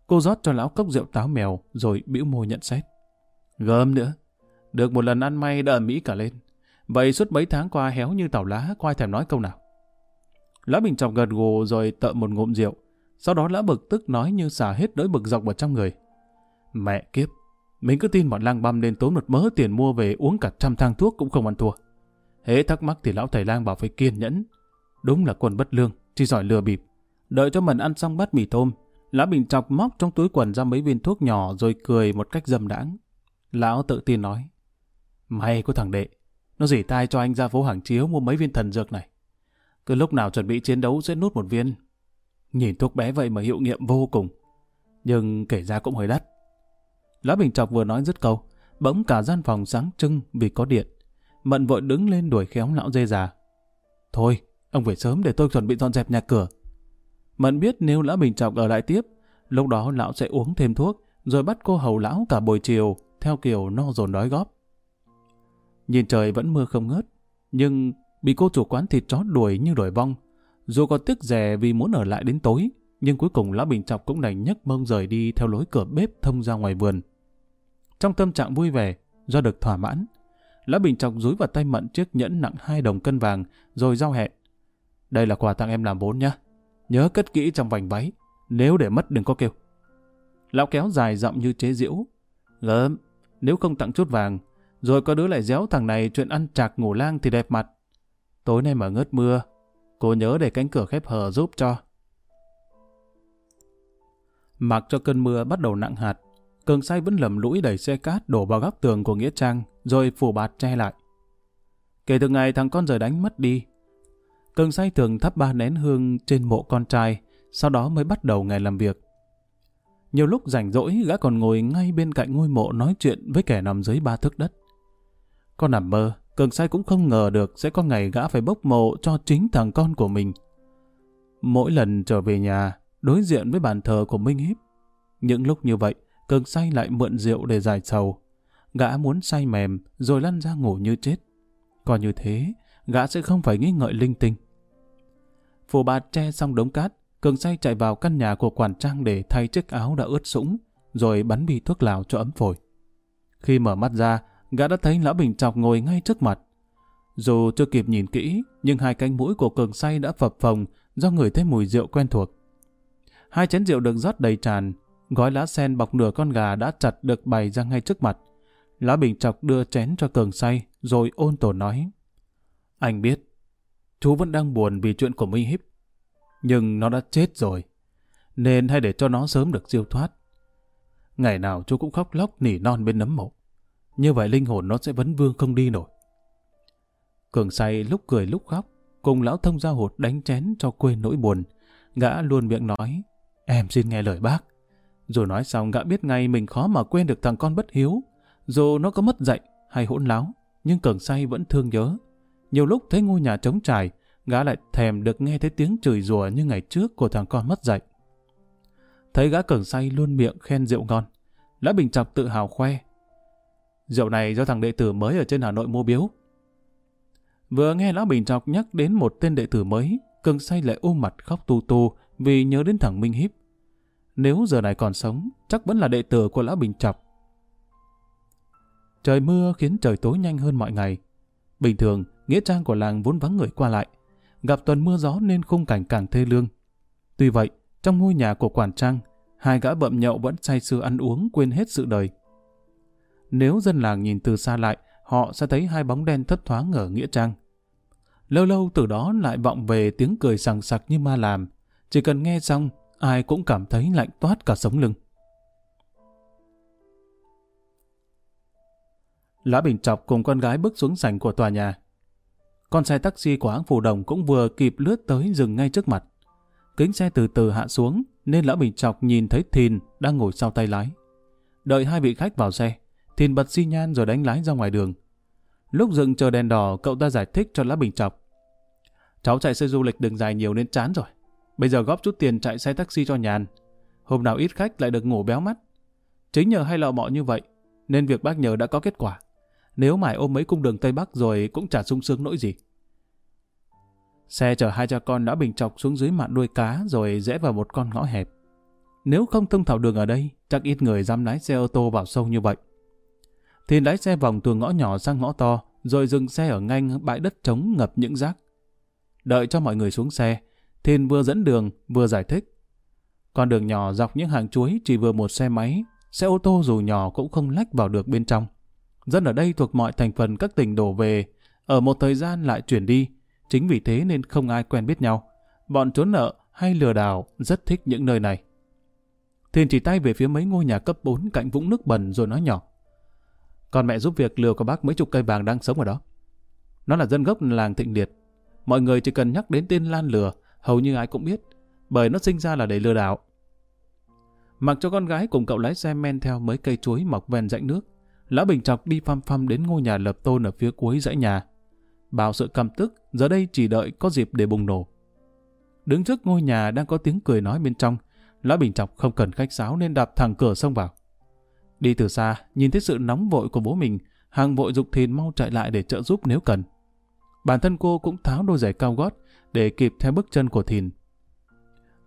Speaker 1: Cô rót cho lão cốc rượu táo mèo rồi bĩu môi nhận xét. Gớm nữa. Được một lần ăn may đã Mỹ cả lên. Vậy suốt mấy tháng qua héo như tàu lá, có ai thèm nói câu nào. Lão Bình Trọng gật gù rồi tợ một ngụm rượu. Sau đó lão bực tức nói như xả hết nỗi bực dọc vào trong người. Mẹ kiếp, mình cứ tin bọn lang băm nên tốn một mớ tiền mua về uống cả trăm thang thuốc cũng không ăn thua. Hễ thắc mắc thì lão thầy lang bảo phải kiên nhẫn. Đúng là quần bất lương, chỉ giỏi lừa bịp. Đợi cho Mần ăn xong bát mì tôm, lão Bình Chọc móc trong túi quần ra mấy viên thuốc nhỏ rồi cười một cách dâm đãng. Lão tự tin nói, May có thằng đệ, nó dỉ tai cho anh ra phố hàng chiếu mua mấy viên thần dược này. Cứ lúc nào chuẩn bị chiến đấu sẽ nút một viên. Nhìn thuốc bé vậy mà hiệu nghiệm vô cùng. Nhưng kể ra cũng hơi đắt. Lão Bình Chọc vừa nói dứt câu, bỗng cả gian phòng sáng trưng vì có điện. Mận vội đứng lên đuổi khéo lão dê già. Thôi, ông về sớm để tôi chuẩn bị dọn dẹp nhà cửa. Mận biết nếu lão Bình Chọc ở lại tiếp, lúc đó lão sẽ uống thêm thuốc, rồi bắt cô hầu lão cả buổi chiều, theo kiểu no dồn đói góp. Nhìn trời vẫn mưa không ngớt, nhưng bị cô chủ quán thịt chó đuổi như đuổi vong. Dù có tiếc rè vì muốn ở lại đến tối, nhưng cuối cùng Lão Bình Chọc cũng đành nhấc mông rời đi theo lối cửa bếp thông ra ngoài vườn. Trong tâm trạng vui vẻ, do được thỏa mãn, Lã Bình Trọng rúi vào tay Mận chiếc nhẫn nặng hai đồng cân vàng, rồi giao hẹn. Đây là quà tặng em làm vốn nhá. Nhớ cất kỹ trong vành váy. Nếu để mất đừng có kêu. Lão kéo dài giọng như chế diễu. Gớm, nếu không tặng chút vàng, rồi có đứa lại déo thằng này chuyện ăn chạc ngủ lang thì đẹp mặt. Tối nay mà ngớt mưa, cô nhớ để cánh cửa khép hờ giúp cho. Mặc cho cơn mưa bắt đầu nặng hạt, cường say vẫn lầm lũi đẩy xe cát đổ vào góc tường của Nghĩa Trang, rồi phủ bạt che lại. Kể từ ngày thằng con rời đánh mất đi, cường say thường thắp ba nén hương trên mộ con trai, sau đó mới bắt đầu ngày làm việc. Nhiều lúc rảnh rỗi, gã còn ngồi ngay bên cạnh ngôi mộ nói chuyện với kẻ nằm dưới ba thước đất. Con nằm mơ, cường say cũng không ngờ được sẽ có ngày gã phải bốc mộ cho chính thằng con của mình. Mỗi lần trở về nhà, đối diện với bàn thờ của Minh Hiếp, những lúc như vậy, cường say lại mượn rượu để giải sầu. Gã muốn say mềm rồi lăn ra ngủ như chết. Còn như thế, gã sẽ không phải nghĩ ngợi linh tinh. Phù bạt che xong đống cát, cường say chạy vào căn nhà của quản trang để thay chiếc áo đã ướt sũng, rồi bắn bi thuốc lào cho ấm phổi. Khi mở mắt ra, gã đã thấy lão bình chọc ngồi ngay trước mặt. Dù chưa kịp nhìn kỹ, nhưng hai cánh mũi của cường say đã phập phồng do người thấy mùi rượu quen thuộc. Hai chén rượu được rót đầy tràn, gói lá sen bọc nửa con gà đã chặt được bày ra ngay trước mặt. Lão Bình Chọc đưa chén cho cường say, rồi ôn tổ nói. Anh biết, chú vẫn đang buồn vì chuyện của Minh híp Nhưng nó đã chết rồi, nên hãy để cho nó sớm được siêu thoát. Ngày nào chú cũng khóc lóc nỉ non bên nấm mộ. Như vậy linh hồn nó sẽ vấn vương không đi nổi. Cường say lúc cười lúc khóc, cùng lão thông giao hột đánh chén cho quên nỗi buồn. Gã luôn miệng nói, em xin nghe lời bác. Rồi nói xong gã biết ngay mình khó mà quên được thằng con bất hiếu. Dù nó có mất dạy hay hỗn láo, nhưng cường say vẫn thương nhớ. Nhiều lúc thấy ngôi nhà trống trải, gã lại thèm được nghe thấy tiếng chửi rủa như ngày trước của thằng con mất dạy. Thấy gã cường say luôn miệng khen rượu ngon. Lã Bình Chọc tự hào khoe. Rượu này do thằng đệ tử mới ở trên Hà Nội mua biếu. Vừa nghe Lão Bình Chọc nhắc đến một tên đệ tử mới, cưng say lại ôm mặt khóc tu tu vì nhớ đến thằng Minh Hiếp. Nếu giờ này còn sống, chắc vẫn là đệ tử của Lão Bình Chọc. Trời mưa khiến trời tối nhanh hơn mọi ngày. Bình thường, nghĩa trang của làng vốn vắng người qua lại. Gặp tuần mưa gió nên khung cảnh càng thê lương. Tuy vậy, trong ngôi nhà của quản trang, hai gã bậm nhậu vẫn say sưa ăn uống quên hết sự đời. Nếu dân làng nhìn từ xa lại, họ sẽ thấy hai bóng đen thất thoáng ở nghĩa trang. Lâu lâu từ đó lại vọng về tiếng cười sằng sặc như ma làm. Chỉ cần nghe xong, ai cũng cảm thấy lạnh toát cả sống lưng. Lã Bình Chọc cùng con gái bước xuống sảnh của tòa nhà. Con xe taxi của hãng phù đồng cũng vừa kịp lướt tới dừng ngay trước mặt. Kính xe từ từ hạ xuống, nên Lã Bình Chọc nhìn thấy Thìn đang ngồi sau tay lái. Đợi hai vị khách vào xe, Thìn bật xi nhan rồi đánh lái ra ngoài đường. Lúc dừng chờ đèn đỏ, cậu ta giải thích cho Lã Bình Chọc. Cháu chạy xe du lịch đường dài nhiều nên chán rồi. Bây giờ góp chút tiền chạy xe taxi cho nhàn. Hôm nào ít khách lại được ngủ béo mắt. Chính nhờ hay lọ mọ như vậy, nên việc bác nhờ đã có kết quả. Nếu mải ôm mấy cung đường Tây Bắc rồi cũng chả sung sướng nỗi gì. Xe chở hai cha con đã bình chọc xuống dưới mạn đuôi cá rồi rẽ vào một con ngõ hẹp. Nếu không thông thạo đường ở đây, chắc ít người dám lái xe ô tô vào sâu như vậy. Thiên lái xe vòng từ ngõ nhỏ sang ngõ to, rồi dừng xe ở ngang bãi đất trống ngập những rác. Đợi cho mọi người xuống xe, Thiên vừa dẫn đường vừa giải thích. Con đường nhỏ dọc những hàng chuối chỉ vừa một xe máy, xe ô tô dù nhỏ cũng không lách vào được bên trong. Dân ở đây thuộc mọi thành phần các tỉnh đổ về, ở một thời gian lại chuyển đi. Chính vì thế nên không ai quen biết nhau. Bọn trốn nợ hay lừa đảo rất thích những nơi này. Thiên chỉ tay về phía mấy ngôi nhà cấp 4 cạnh vũng nước bẩn rồi nói nhỏ. còn mẹ giúp việc lừa của bác mấy chục cây vàng đang sống ở đó. Nó là dân gốc làng Thịnh Liệt. Mọi người chỉ cần nhắc đến tên Lan lừa, hầu như ai cũng biết, bởi nó sinh ra là để lừa đảo. Mặc cho con gái cùng cậu lái xe men theo mấy cây chuối mọc ven rãnh nước, Lão Bình Chọc đi phăm phăm đến ngôi nhà lập tôn ở phía cuối dãy nhà. Bao sự căm tức, giờ đây chỉ đợi có dịp để bùng nổ. Đứng trước ngôi nhà đang có tiếng cười nói bên trong, Lão Bình Chọc không cần khách sáo nên đạp thẳng cửa xông vào. Đi từ xa, nhìn thấy sự nóng vội của bố mình, hàng vội dục thìn mau chạy lại để trợ giúp nếu cần. Bản thân cô cũng tháo đôi giày cao gót để kịp theo bước chân của thìn.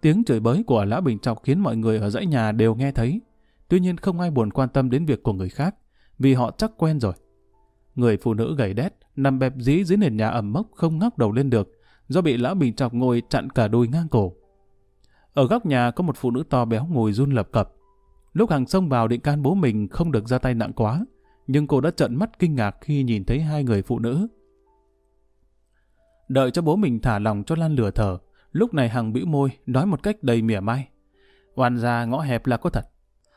Speaker 1: Tiếng chửi bới của Lão Bình Chọc khiến mọi người ở dãy nhà đều nghe thấy. Tuy nhiên không ai buồn quan tâm đến việc của người khác vì họ chắc quen rồi. Người phụ nữ gầy đét, nằm bẹp dí dưới nền nhà ẩm mốc không ngóc đầu lên được, do bị lão bình chọc ngồi chặn cả đùi ngang cổ. Ở góc nhà có một phụ nữ to béo ngồi run lập cập. Lúc hàng xông vào định can bố mình không được ra tay nặng quá, nhưng cô đã trợn mắt kinh ngạc khi nhìn thấy hai người phụ nữ. Đợi cho bố mình thả lòng cho Lan lửa thở, lúc này Hằng bĩu môi, nói một cách đầy mỉa mai. Oan ra ngõ hẹp là có thật.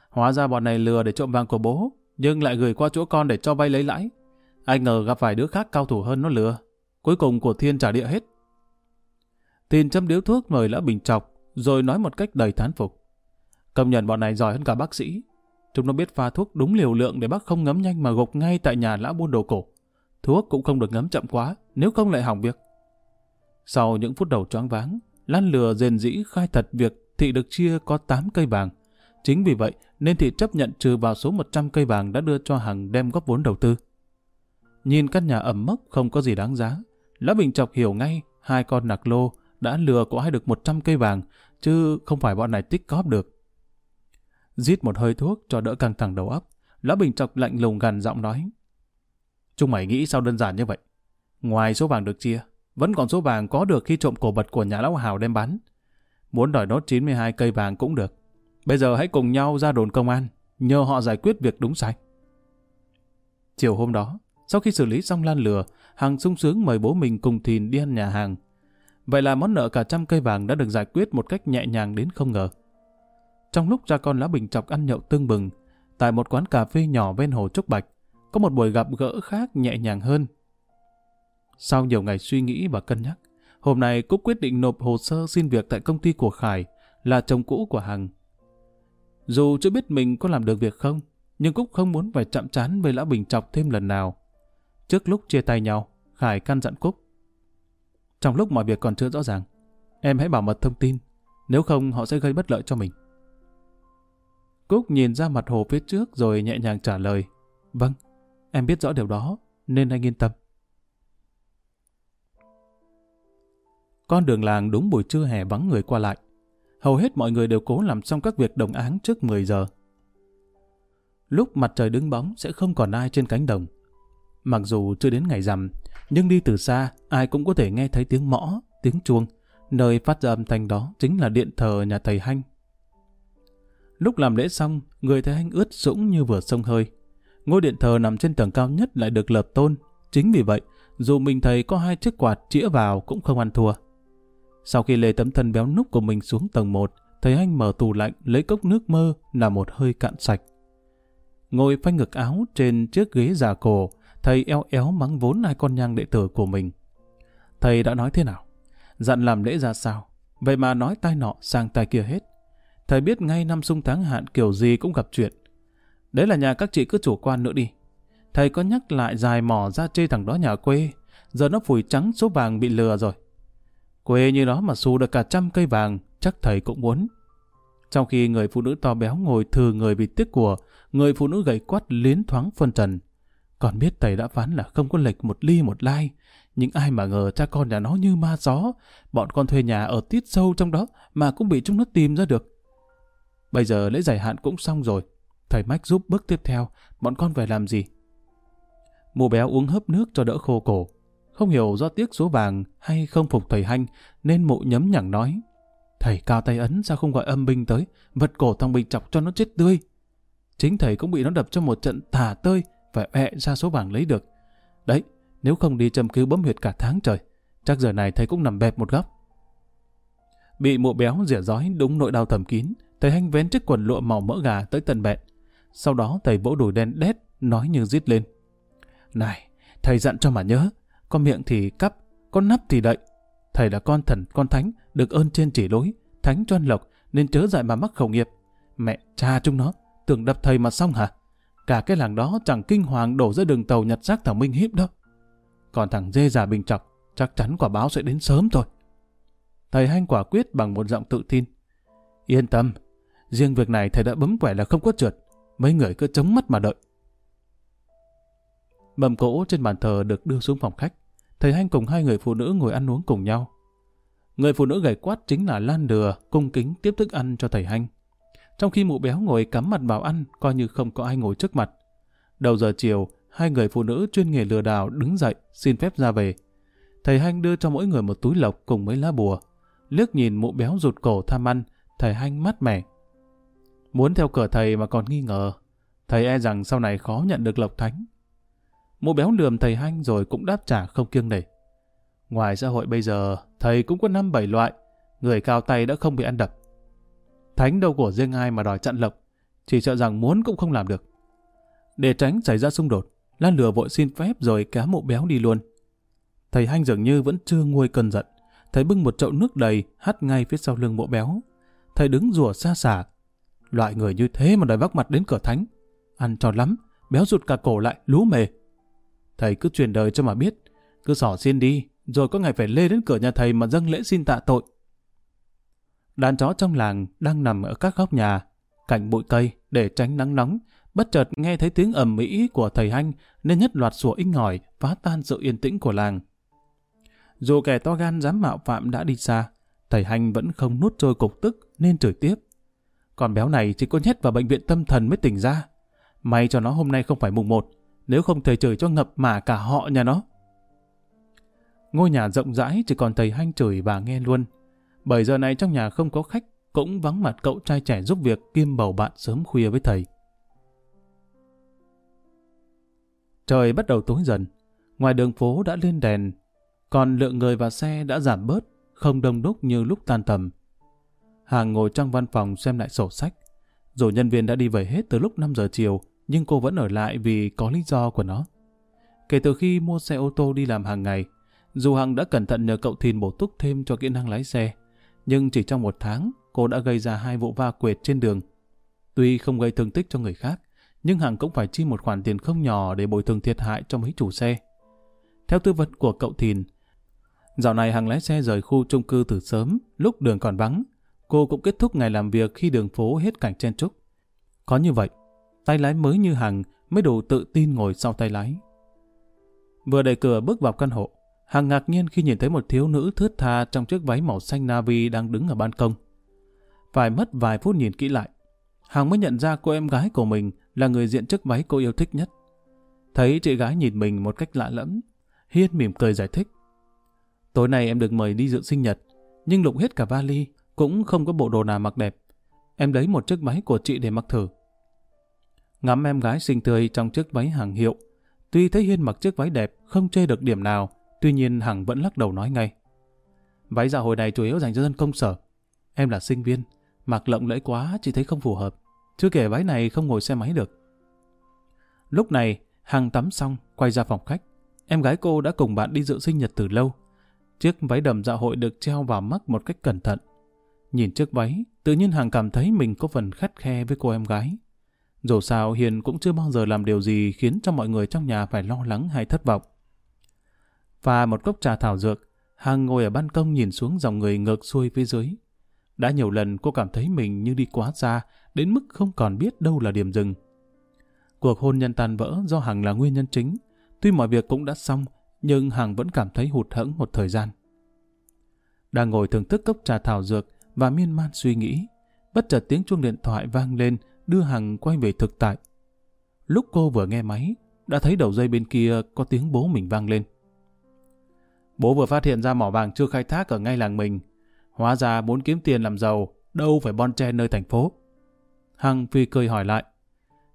Speaker 1: Hóa ra bọn này lừa để trộm vàng của bố, nhưng lại gửi qua chỗ con để cho vay lấy lãi. Anh ngờ gặp vài đứa khác cao thủ hơn nó lừa. Cuối cùng của thiên trả địa hết. Tin châm điếu thuốc mời Lã Bình chọc, rồi nói một cách đầy thán phục. Công nhận bọn này giỏi hơn cả bác sĩ. Chúng nó biết pha thuốc đúng liều lượng để bác không ngấm nhanh mà gục ngay tại nhà lão buôn đồ cổ. Thuốc cũng không được ngấm chậm quá, nếu không lại hỏng việc. Sau những phút đầu choáng váng, Lan lừa rền dĩ khai thật việc thị được chia có 8 cây vàng. Chính vì vậy nên thị chấp nhận trừ vào số 100 cây vàng đã đưa cho Hằng đem góp vốn đầu tư. Nhìn căn nhà ẩm mốc không có gì đáng giá, Lã Bình Chọc hiểu ngay hai con nạc lô đã lừa của ai được 100 cây vàng, chứ không phải bọn này tích cóp được. Giết một hơi thuốc cho đỡ căng thẳng đầu óc, Lã Bình Chọc lạnh lùng gằn giọng nói. Chúng mày nghĩ sao đơn giản như vậy? Ngoài số vàng được chia, vẫn còn số vàng có được khi trộm cổ vật của nhà lão Hào đem bán. Muốn đòi nốt 92 cây vàng cũng được. Bây giờ hãy cùng nhau ra đồn công an, nhờ họ giải quyết việc đúng sai. Chiều hôm đó, sau khi xử lý xong lan lừa, Hằng sung sướng mời bố mình cùng Thìn đi ăn nhà hàng. Vậy là món nợ cả trăm cây vàng đã được giải quyết một cách nhẹ nhàng đến không ngờ. Trong lúc cha con lá bình chọc ăn nhậu tương bừng, tại một quán cà phê nhỏ bên hồ Trúc Bạch, có một buổi gặp gỡ khác nhẹ nhàng hơn. Sau nhiều ngày suy nghĩ và cân nhắc, hôm nay Cúc quyết định nộp hồ sơ xin việc tại công ty của Khải, là chồng cũ của Hằng. Dù chưa biết mình có làm được việc không, nhưng Cúc không muốn phải chạm chán với Lão Bình Chọc thêm lần nào. Trước lúc chia tay nhau, Khải căn dặn Cúc. Trong lúc mọi việc còn chưa rõ ràng, em hãy bảo mật thông tin, nếu không họ sẽ gây bất lợi cho mình. Cúc nhìn ra mặt hồ phía trước rồi nhẹ nhàng trả lời. Vâng, em biết rõ điều đó, nên anh yên tâm. Con đường làng đúng buổi trưa hè vắng người qua lại. Hầu hết mọi người đều cố làm xong các việc đồng áng trước 10 giờ. Lúc mặt trời đứng bóng sẽ không còn ai trên cánh đồng. Mặc dù chưa đến ngày rằm, nhưng đi từ xa, ai cũng có thể nghe thấy tiếng mõ, tiếng chuông. Nơi phát ra âm thanh đó chính là điện thờ nhà thầy Hanh. Lúc làm lễ xong, người thầy Hanh ướt sũng như vừa sông hơi. Ngôi điện thờ nằm trên tầng cao nhất lại được lợp tôn. Chính vì vậy, dù mình thầy có hai chiếc quạt chĩa vào cũng không ăn thua. Sau khi lê tấm thân béo núc của mình xuống tầng 1, thầy anh mở tủ lạnh lấy cốc nước mơ là một hơi cạn sạch. Ngồi phanh ngực áo trên chiếc ghế già cổ, thầy eo éo mắng vốn hai con nhang đệ tử của mình. Thầy đã nói thế nào? Dặn làm lễ ra sao? Vậy mà nói tai nọ sang tai kia hết. Thầy biết ngay năm sung tháng hạn kiểu gì cũng gặp chuyện. Đấy là nhà các chị cứ chủ quan nữa đi. Thầy có nhắc lại dài mò ra chê thằng đó nhà quê. Giờ nó phủi trắng số vàng bị lừa rồi. Quê như đó mà xù được cả trăm cây vàng, chắc thầy cũng muốn. Trong khi người phụ nữ to béo ngồi thừa người bị tiếc của, người phụ nữ gầy quắt liến thoáng phân trần. Còn biết thầy đã phán là không có lệch một ly một lai, nhưng ai mà ngờ cha con nhà nó như ma gió, bọn con thuê nhà ở tít sâu trong đó mà cũng bị chúng nó tìm ra được. Bây giờ lễ giải hạn cũng xong rồi, thầy Mách giúp bước tiếp theo, bọn con phải làm gì? Mụ béo uống hớp nước cho đỡ khô cổ. Không hiểu do tiếc số vàng hay không phục thầy Hanh nên mụ nhấm nhẳng nói. Thầy cao tay ấn sao không gọi âm binh tới, vật cổ thằng Bình chọc cho nó chết tươi. Chính thầy cũng bị nó đập cho một trận thả tơi và ẹ ra số vàng lấy được. Đấy, nếu không đi châm cứu bấm huyệt cả tháng trời, chắc giờ này thầy cũng nằm bẹp một góc. Bị mụ béo rỉa rói đúng nỗi đau thầm kín, thầy Hanh vén chiếc quần lụa màu mỡ gà tới tận bẹn. Sau đó thầy vỗ đùi đen đét, nói như rít lên. Này, thầy dặn cho mà nhớ, con miệng thì cắp, con nắp thì đậy. Thầy là con thần, con thánh, được ơn trên chỉ lối, thánh cho lộc, nên chớ dại mà mắc khẩu nghiệp. Mẹ, cha chúng nó, tưởng đập thầy mà xong hả? Cả cái làng đó chẳng kinh hoàng đổ ra đường tàu nhặt xác thằng Minh Hiếp đâu. Còn thằng dê già bình chọc, chắc chắn quả báo sẽ đến sớm thôi. Thầy Hanh quả quyết bằng một giọng tự tin. Yên tâm, riêng việc này thầy đã bấm quẻ là không có trượt. Mấy người cứ chống mắt mà đợi. Mầm cỗ trên bàn thờ được đưa xuống phòng khách. Thầy Hanh cùng hai người phụ nữ ngồi ăn uống cùng nhau. Người phụ nữ gầy quát chính là Lan Đừa, cung kính tiếp thức ăn cho thầy Hanh. Trong khi mụ béo ngồi cắm mặt vào ăn, coi như không có ai ngồi trước mặt. Đầu giờ chiều, hai người phụ nữ chuyên nghề lừa đảo đứng dậy, xin phép ra về. Thầy Hanh đưa cho mỗi người một túi lộc cùng mấy lá bùa. Liếc nhìn mụ béo rụt cổ tham ăn, thầy Hanh mát mẻ. Muốn theo cửa thầy mà còn nghi ngờ, thầy e rằng sau này khó nhận được lộc thánh. Mụ béo lườm thầy Hanh rồi cũng đáp trả không kiêng nể. Ngoài xã hội bây giờ, thầy cũng có năm bảy loại, người cao tay đã không bị ăn đập. Thánh đâu của riêng ai mà đòi chặn lộc, chỉ sợ rằng muốn cũng không làm được. Để tránh xảy ra xung đột, Lan lừa vội xin phép rồi kéo mụ béo đi luôn. Thầy Hanh dường như vẫn chưa nguôi cơn giận. Thầy bưng một chậu nước đầy, hắt ngay phía sau lưng mụ béo. Thầy đứng rủa xa xả. Loại người như thế mà đòi vác mặt đến cửa thánh. Ăn cho lắm, béo rụt cả cổ lại, lú mề. Thầy cứ truyền đời cho mà biết. Cứ sỏ xin đi, rồi có ngày phải lê đến cửa nhà thầy mà dâng lễ xin tạ tội. Đàn chó trong làng đang nằm ở các góc nhà, cạnh bụi cây để tránh nắng nóng, bất chợt nghe thấy tiếng ầm mỹ của thầy Hanh nên nhất loạt sủa inh ngòi phá tan sự yên tĩnh của làng. Dù kẻ to gan dám mạo phạm đã đi xa, thầy Hanh vẫn không nuốt trôi cục tức nên chửi tiếp. Còn béo này chỉ có nhét vào bệnh viện tâm thần mới tỉnh ra. May cho nó hôm nay không phải mùng một, nếu không thầy chửi cho ngập mà cả họ nhà nó. Ngôi nhà rộng rãi chỉ còn thầy Hanh chửi và nghe luôn. Bởi giờ này trong nhà không có khách, cũng vắng mặt cậu trai trẻ giúp việc kiêm bầu bạn sớm khuya với thầy. Trời bắt đầu tối dần, ngoài đường phố đã lên đèn, còn lượng người và xe đã giảm bớt, không đông đúc như lúc tan tầm. Hàng ngồi trong văn phòng xem lại sổ sách. Dù nhân viên đã đi về hết từ lúc 5 giờ chiều, nhưng cô vẫn ở lại vì có lý do của nó. Kể từ khi mua xe ô tô đi làm hàng ngày, dù Hằng đã cẩn thận nhờ cậu Thìn bổ túc thêm cho kỹ năng lái xe, nhưng chỉ trong một tháng, cô đã gây ra hai vụ va quệt trên đường. Tuy không gây thương tích cho người khác, nhưng Hằng cũng phải chi một khoản tiền không nhỏ để bồi thường thiệt hại cho mấy chủ xe. Theo tư vấn của cậu Thìn, dạo này Hằng lái xe rời khu chung cư từ sớm, lúc đường còn vắng. Cô cũng kết thúc ngày làm việc khi đường phố hết cảnh chen trúc. Có như vậy, tay lái mới như Hằng mới đủ tự tin ngồi sau tay lái. Vừa đẩy cửa bước vào căn hộ, Hằng ngạc nhiên khi nhìn thấy một thiếu nữ thướt tha trong chiếc váy màu xanh navy đang đứng ở ban công. Phải mất vài phút nhìn kỹ lại, Hằng mới nhận ra cô em gái của mình là người diện chiếc váy cô yêu thích nhất. Thấy chị gái nhìn mình một cách lạ lẫm, Hiên mỉm cười giải thích. Tối nay em được mời đi dự sinh nhật, nhưng lục hết cả vali, cũng không có bộ đồ nào mặc đẹp. Em lấy một chiếc váy của chị để mặc thử. Ngắm em gái xinh tươi trong chiếc váy hàng hiệu, tuy thấy Hiên mặc chiếc váy đẹp, không chê được điểm nào, Tuy nhiên Hằng vẫn lắc đầu nói ngay. Váy dạ hội này chủ yếu dành cho dân công sở. Em là sinh viên, mặc lộng lẫy quá chỉ thấy không phù hợp. Chưa kể váy này không ngồi xe máy được. Lúc này, Hằng tắm xong, quay ra phòng khách. Em gái cô đã cùng bạn đi dự sinh nhật từ lâu. Chiếc váy đầm dạ hội được treo vào mắt một cách cẩn thận. Nhìn chiếc váy, tự nhiên Hằng cảm thấy mình có phần khắt khe với cô em gái. Dù sao Hiền cũng chưa bao giờ làm điều gì khiến cho mọi người trong nhà phải lo lắng hay thất vọng và một cốc trà thảo dược, Hằng ngồi ở ban công nhìn xuống dòng người ngược xuôi phía dưới. Đã nhiều lần cô cảm thấy mình như đi quá xa, đến mức không còn biết đâu là điểm dừng. Cuộc hôn nhân tan vỡ do Hằng là nguyên nhân chính. Tuy mọi việc cũng đã xong, nhưng Hằng vẫn cảm thấy hụt hẫng một thời gian. Đang ngồi thưởng thức cốc trà thảo dược và miên man suy nghĩ, bất chợt tiếng chuông điện thoại vang lên đưa Hằng quay về thực tại. Lúc cô vừa nghe máy, đã thấy đầu dây bên kia có tiếng bố mình vang lên. Bố vừa phát hiện ra mỏ vàng chưa khai thác ở ngay làng mình. Hóa ra muốn kiếm tiền làm giàu, đâu phải bon chen nơi thành phố. Hằng Phi cười hỏi lại.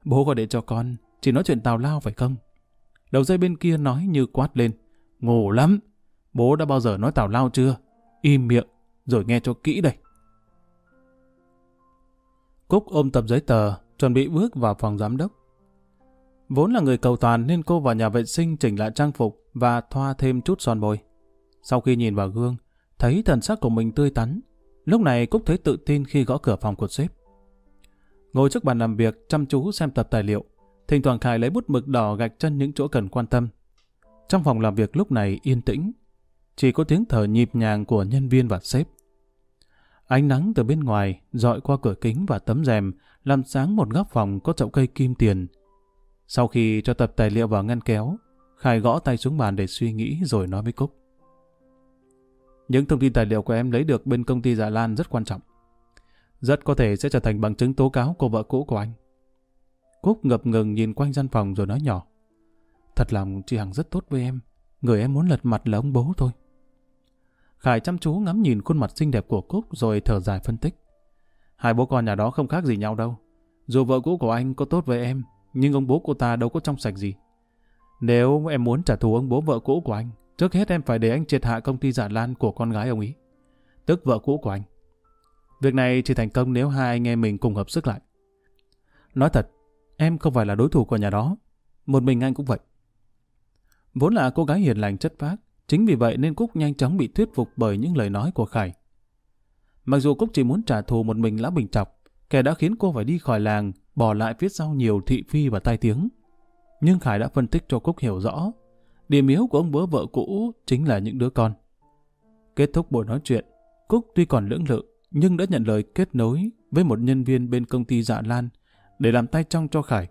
Speaker 1: Bố gọi điện cho con, chỉ nói chuyện tào lao phải không? Đầu dây bên kia nói như quát lên. Ngủ lắm. Bố đã bao giờ nói tào lao chưa? Im miệng, rồi nghe cho kỹ đây. Cúc ôm tập giấy tờ, chuẩn bị bước vào phòng giám đốc. Vốn là người cầu toàn nên cô vào nhà vệ sinh chỉnh lại trang phục và thoa thêm chút son môi. Sau khi nhìn vào gương, thấy thần sắc của mình tươi tắn. Lúc này Cúc thấy tự tin khi gõ cửa phòng của sếp. Ngồi trước bàn làm việc, chăm chú xem tập tài liệu. Thỉnh thoảng Khải lấy bút mực đỏ gạch chân những chỗ cần quan tâm. Trong phòng làm việc lúc này yên tĩnh. Chỉ có tiếng thở nhịp nhàng của nhân viên và sếp. Ánh nắng từ bên ngoài dọi qua cửa kính và tấm rèm làm sáng một góc phòng có chậu cây kim tiền. Sau khi cho tập tài liệu vào ngăn kéo, Khải gõ tay xuống bàn để suy nghĩ rồi nói với Cúc. Những thông tin tài liệu của em lấy được bên công ty Dạ Lan rất quan trọng. Rất có thể sẽ trở thành bằng chứng tố cáo của vợ cũ của anh. Cúc ngập ngừng nhìn quanh gian phòng rồi nói nhỏ. Thật lòng chị Hằng rất tốt với em. Người em muốn lật mặt là ông bố thôi. Khải chăm chú ngắm nhìn khuôn mặt xinh đẹp của Cúc rồi thở dài phân tích. Hai bố con nhà đó không khác gì nhau đâu. Dù vợ cũ của anh có tốt với em, nhưng ông bố cô ta đâu có trong sạch gì. Nếu em muốn trả thù ông bố vợ cũ của anh, trước hết em phải để anh triệt hạ công ty giả lan của con gái ông ý. Tức vợ cũ của anh. Việc này chỉ thành công nếu hai anh em mình cùng hợp sức lại. Nói thật, em không phải là đối thủ của nhà đó. Một mình anh cũng vậy. Vốn là cô gái hiền lành chất phác, chính vì vậy nên Cúc nhanh chóng bị thuyết phục bởi những lời nói của Khải. Mặc dù Cúc chỉ muốn trả thù một mình Lão Bình Chọc, kẻ đã khiến cô phải đi khỏi làng, bỏ lại phía sau nhiều thị phi và tai tiếng. Nhưng Khải đã phân tích cho Cúc hiểu rõ, điểm yếu của ông bố vợ cũ chính là những đứa con. Kết thúc buổi nói chuyện, Cúc tuy còn lưỡng lự, nhưng đã nhận lời kết nối với một nhân viên bên công ty Dạ Lan để làm tay trong cho Khải.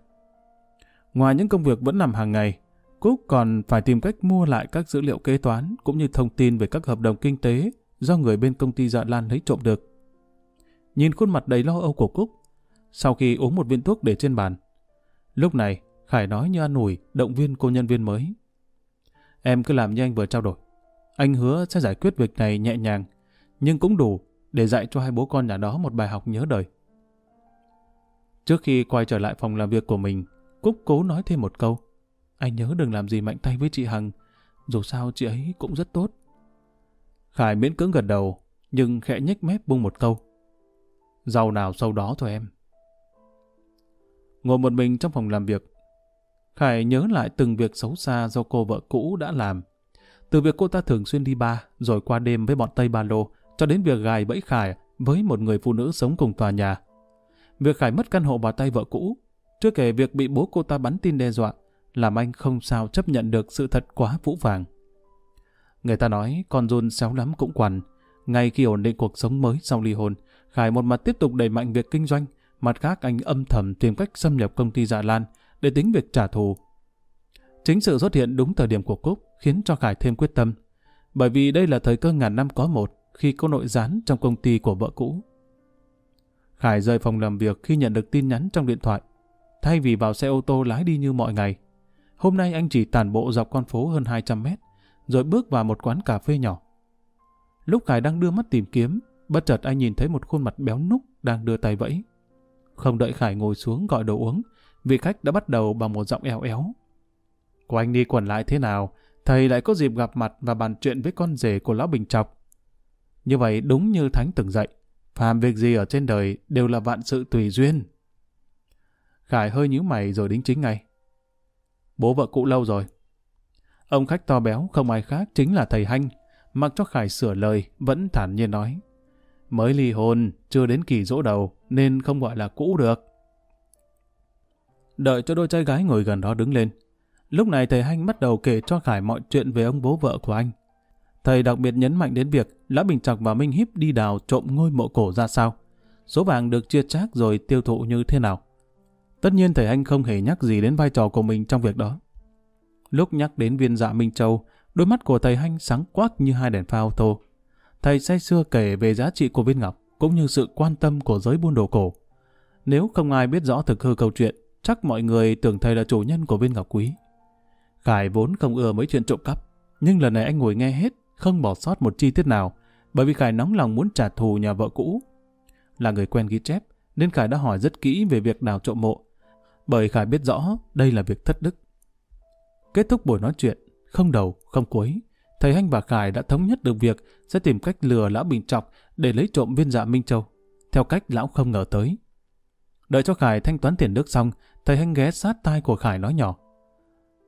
Speaker 1: Ngoài những công việc vẫn làm hàng ngày, Cúc còn phải tìm cách mua lại các dữ liệu kế toán cũng như thông tin về các hợp đồng kinh tế do người bên công ty Dạ Lan lấy trộm được. Nhìn khuôn mặt đầy lo âu của Cúc, sau khi uống một viên thuốc để trên bàn. Lúc này, Khải nói như an ủi, động viên cô nhân viên mới. Em cứ làm như anh vừa trao đổi. Anh hứa sẽ giải quyết việc này nhẹ nhàng, nhưng cũng đủ để dạy cho hai bố con nhà đó một bài học nhớ đời. Trước khi quay trở lại phòng làm việc của mình, Cúc cố nói thêm một câu. Anh nhớ đừng làm gì mạnh tay với chị Hằng, dù sao chị ấy cũng rất tốt. Khải miễn cưỡng gật đầu, nhưng khẽ nhếch mép buông một câu. Giàu nào sau đó thôi em. Ngồi một mình trong phòng làm việc, Khải nhớ lại từng việc xấu xa do cô vợ cũ đã làm. Từ việc cô ta thường xuyên đi ba, rồi qua đêm với bọn Tây Ba Lô, cho đến việc gài bẫy Khải với một người phụ nữ sống cùng tòa nhà. Việc Khải mất căn hộ bà tay vợ cũ, chưa kể việc bị bố cô ta bắn tin đe dọa, làm anh không sao chấp nhận được sự thật quá vũ vàng. Người ta nói con run xéo lắm cũng quằn. Ngay khi ổn định cuộc sống mới sau ly hôn, Khải một mặt tiếp tục đẩy mạnh việc kinh doanh, mặt khác anh âm thầm tìm cách xâm nhập công ty Dạ Lan để tính việc trả thù. Chính sự xuất hiện đúng thời điểm của Cúc khiến cho Khải thêm quyết tâm, bởi vì đây là thời cơ ngàn năm có một khi có nội gián trong công ty của vợ cũ. Khải rời phòng làm việc khi nhận được tin nhắn trong điện thoại. Thay vì vào xe ô tô lái đi như mọi ngày, hôm nay anh chỉ tản bộ dọc con phố hơn 200 mét, rồi bước vào một quán cà phê nhỏ. Lúc Khải đang đưa mắt tìm kiếm, bất chợt anh nhìn thấy một khuôn mặt béo núc đang đưa tay vẫy. Không đợi Khải ngồi xuống gọi đồ uống, vị khách đã bắt đầu bằng một giọng éo éo. Của anh đi quẩn lại thế nào, thầy lại có dịp gặp mặt và bàn chuyện với con rể của Lão Bình Chọc. Như vậy đúng như Thánh từng dạy, phàm việc gì ở trên đời đều là vạn sự tùy duyên. Khải hơi nhíu mày rồi đính chính ngay. Bố vợ cũ lâu rồi. Ông khách to béo không ai khác chính là thầy Hanh, mặc cho Khải sửa lời, vẫn thản nhiên nói. Mới ly hôn, chưa đến kỳ dỗ đầu, nên không gọi là cũ được. Đợi cho đôi trai gái ngồi gần đó đứng lên. Lúc này thầy Hanh bắt đầu kể cho Khải mọi chuyện về ông bố vợ của anh. Thầy đặc biệt nhấn mạnh đến việc Lã Bình Trọc và Minh Hiếp đi đào trộm ngôi mộ cổ ra sao. Số vàng được chia chác rồi tiêu thụ như thế nào. Tất nhiên thầy Anh không hề nhắc gì đến vai trò của mình trong việc đó. Lúc nhắc đến viên dạ Minh Châu, đôi mắt của thầy Anh sáng quắc như hai đèn pha ô tô. Thầy say xưa kể về giá trị của viên ngọc, cũng như sự quan tâm của giới buôn đồ cổ. Nếu không ai biết rõ thực hư câu chuyện, chắc mọi người tưởng thầy là chủ nhân của viên ngọc quý. Khải vốn không ưa mấy chuyện trộm cắp, nhưng lần này anh ngồi nghe hết, không bỏ sót một chi tiết nào, bởi vì Khải nóng lòng muốn trả thù nhà vợ cũ. Là người quen ghi chép, nên Khải đã hỏi rất kỹ về việc đào trộm mộ, bởi Khải biết rõ đây là việc thất đức. Kết thúc buổi nói chuyện, không đầu, không cuối, thầy Hanh và Khải đã thống nhất được việc sẽ tìm cách lừa lão Bình Trọc để lấy trộm viên dạ Minh Châu, theo cách lão không ngờ tới. Đợi cho Khải thanh toán tiền nước xong, thầy Hanh ghé sát tai của Khải nói nhỏ.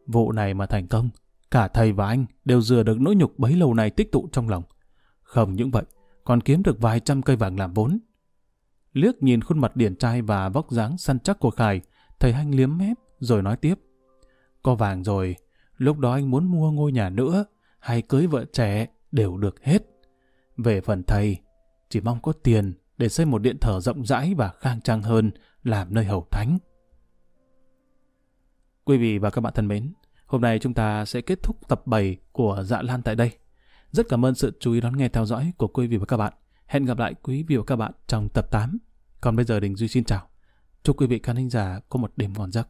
Speaker 1: Vụ này mà thành công, cả thầy và anh đều dừa được nỗi nhục bấy lâu này tích tụ trong lòng. Không những vậy, còn kiếm được vài trăm cây vàng làm vốn. Liếc nhìn khuôn mặt điển trai và vóc dáng săn chắc của Khải, thầy Hanh liếm mép rồi nói tiếp. Có vàng rồi, lúc đó anh muốn mua ngôi nhà nữa, hay cưới vợ trẻ đều được hết. Về phần thầy, chỉ mong có tiền để xây một điện thờ rộng rãi và khang trang hơn làm nơi hầu thánh. Quý vị và các bạn thân mến, hôm nay chúng ta sẽ kết thúc tập 7 của Dạ Lan tại đây. Rất cảm ơn sự chú ý đón nghe theo dõi của quý vị và các bạn. Hẹn gặp lại quý vị và các bạn trong tập 8. Còn bây giờ Đình Duy xin chào. Chúc quý vị khán giả có một đêm ngon giấc.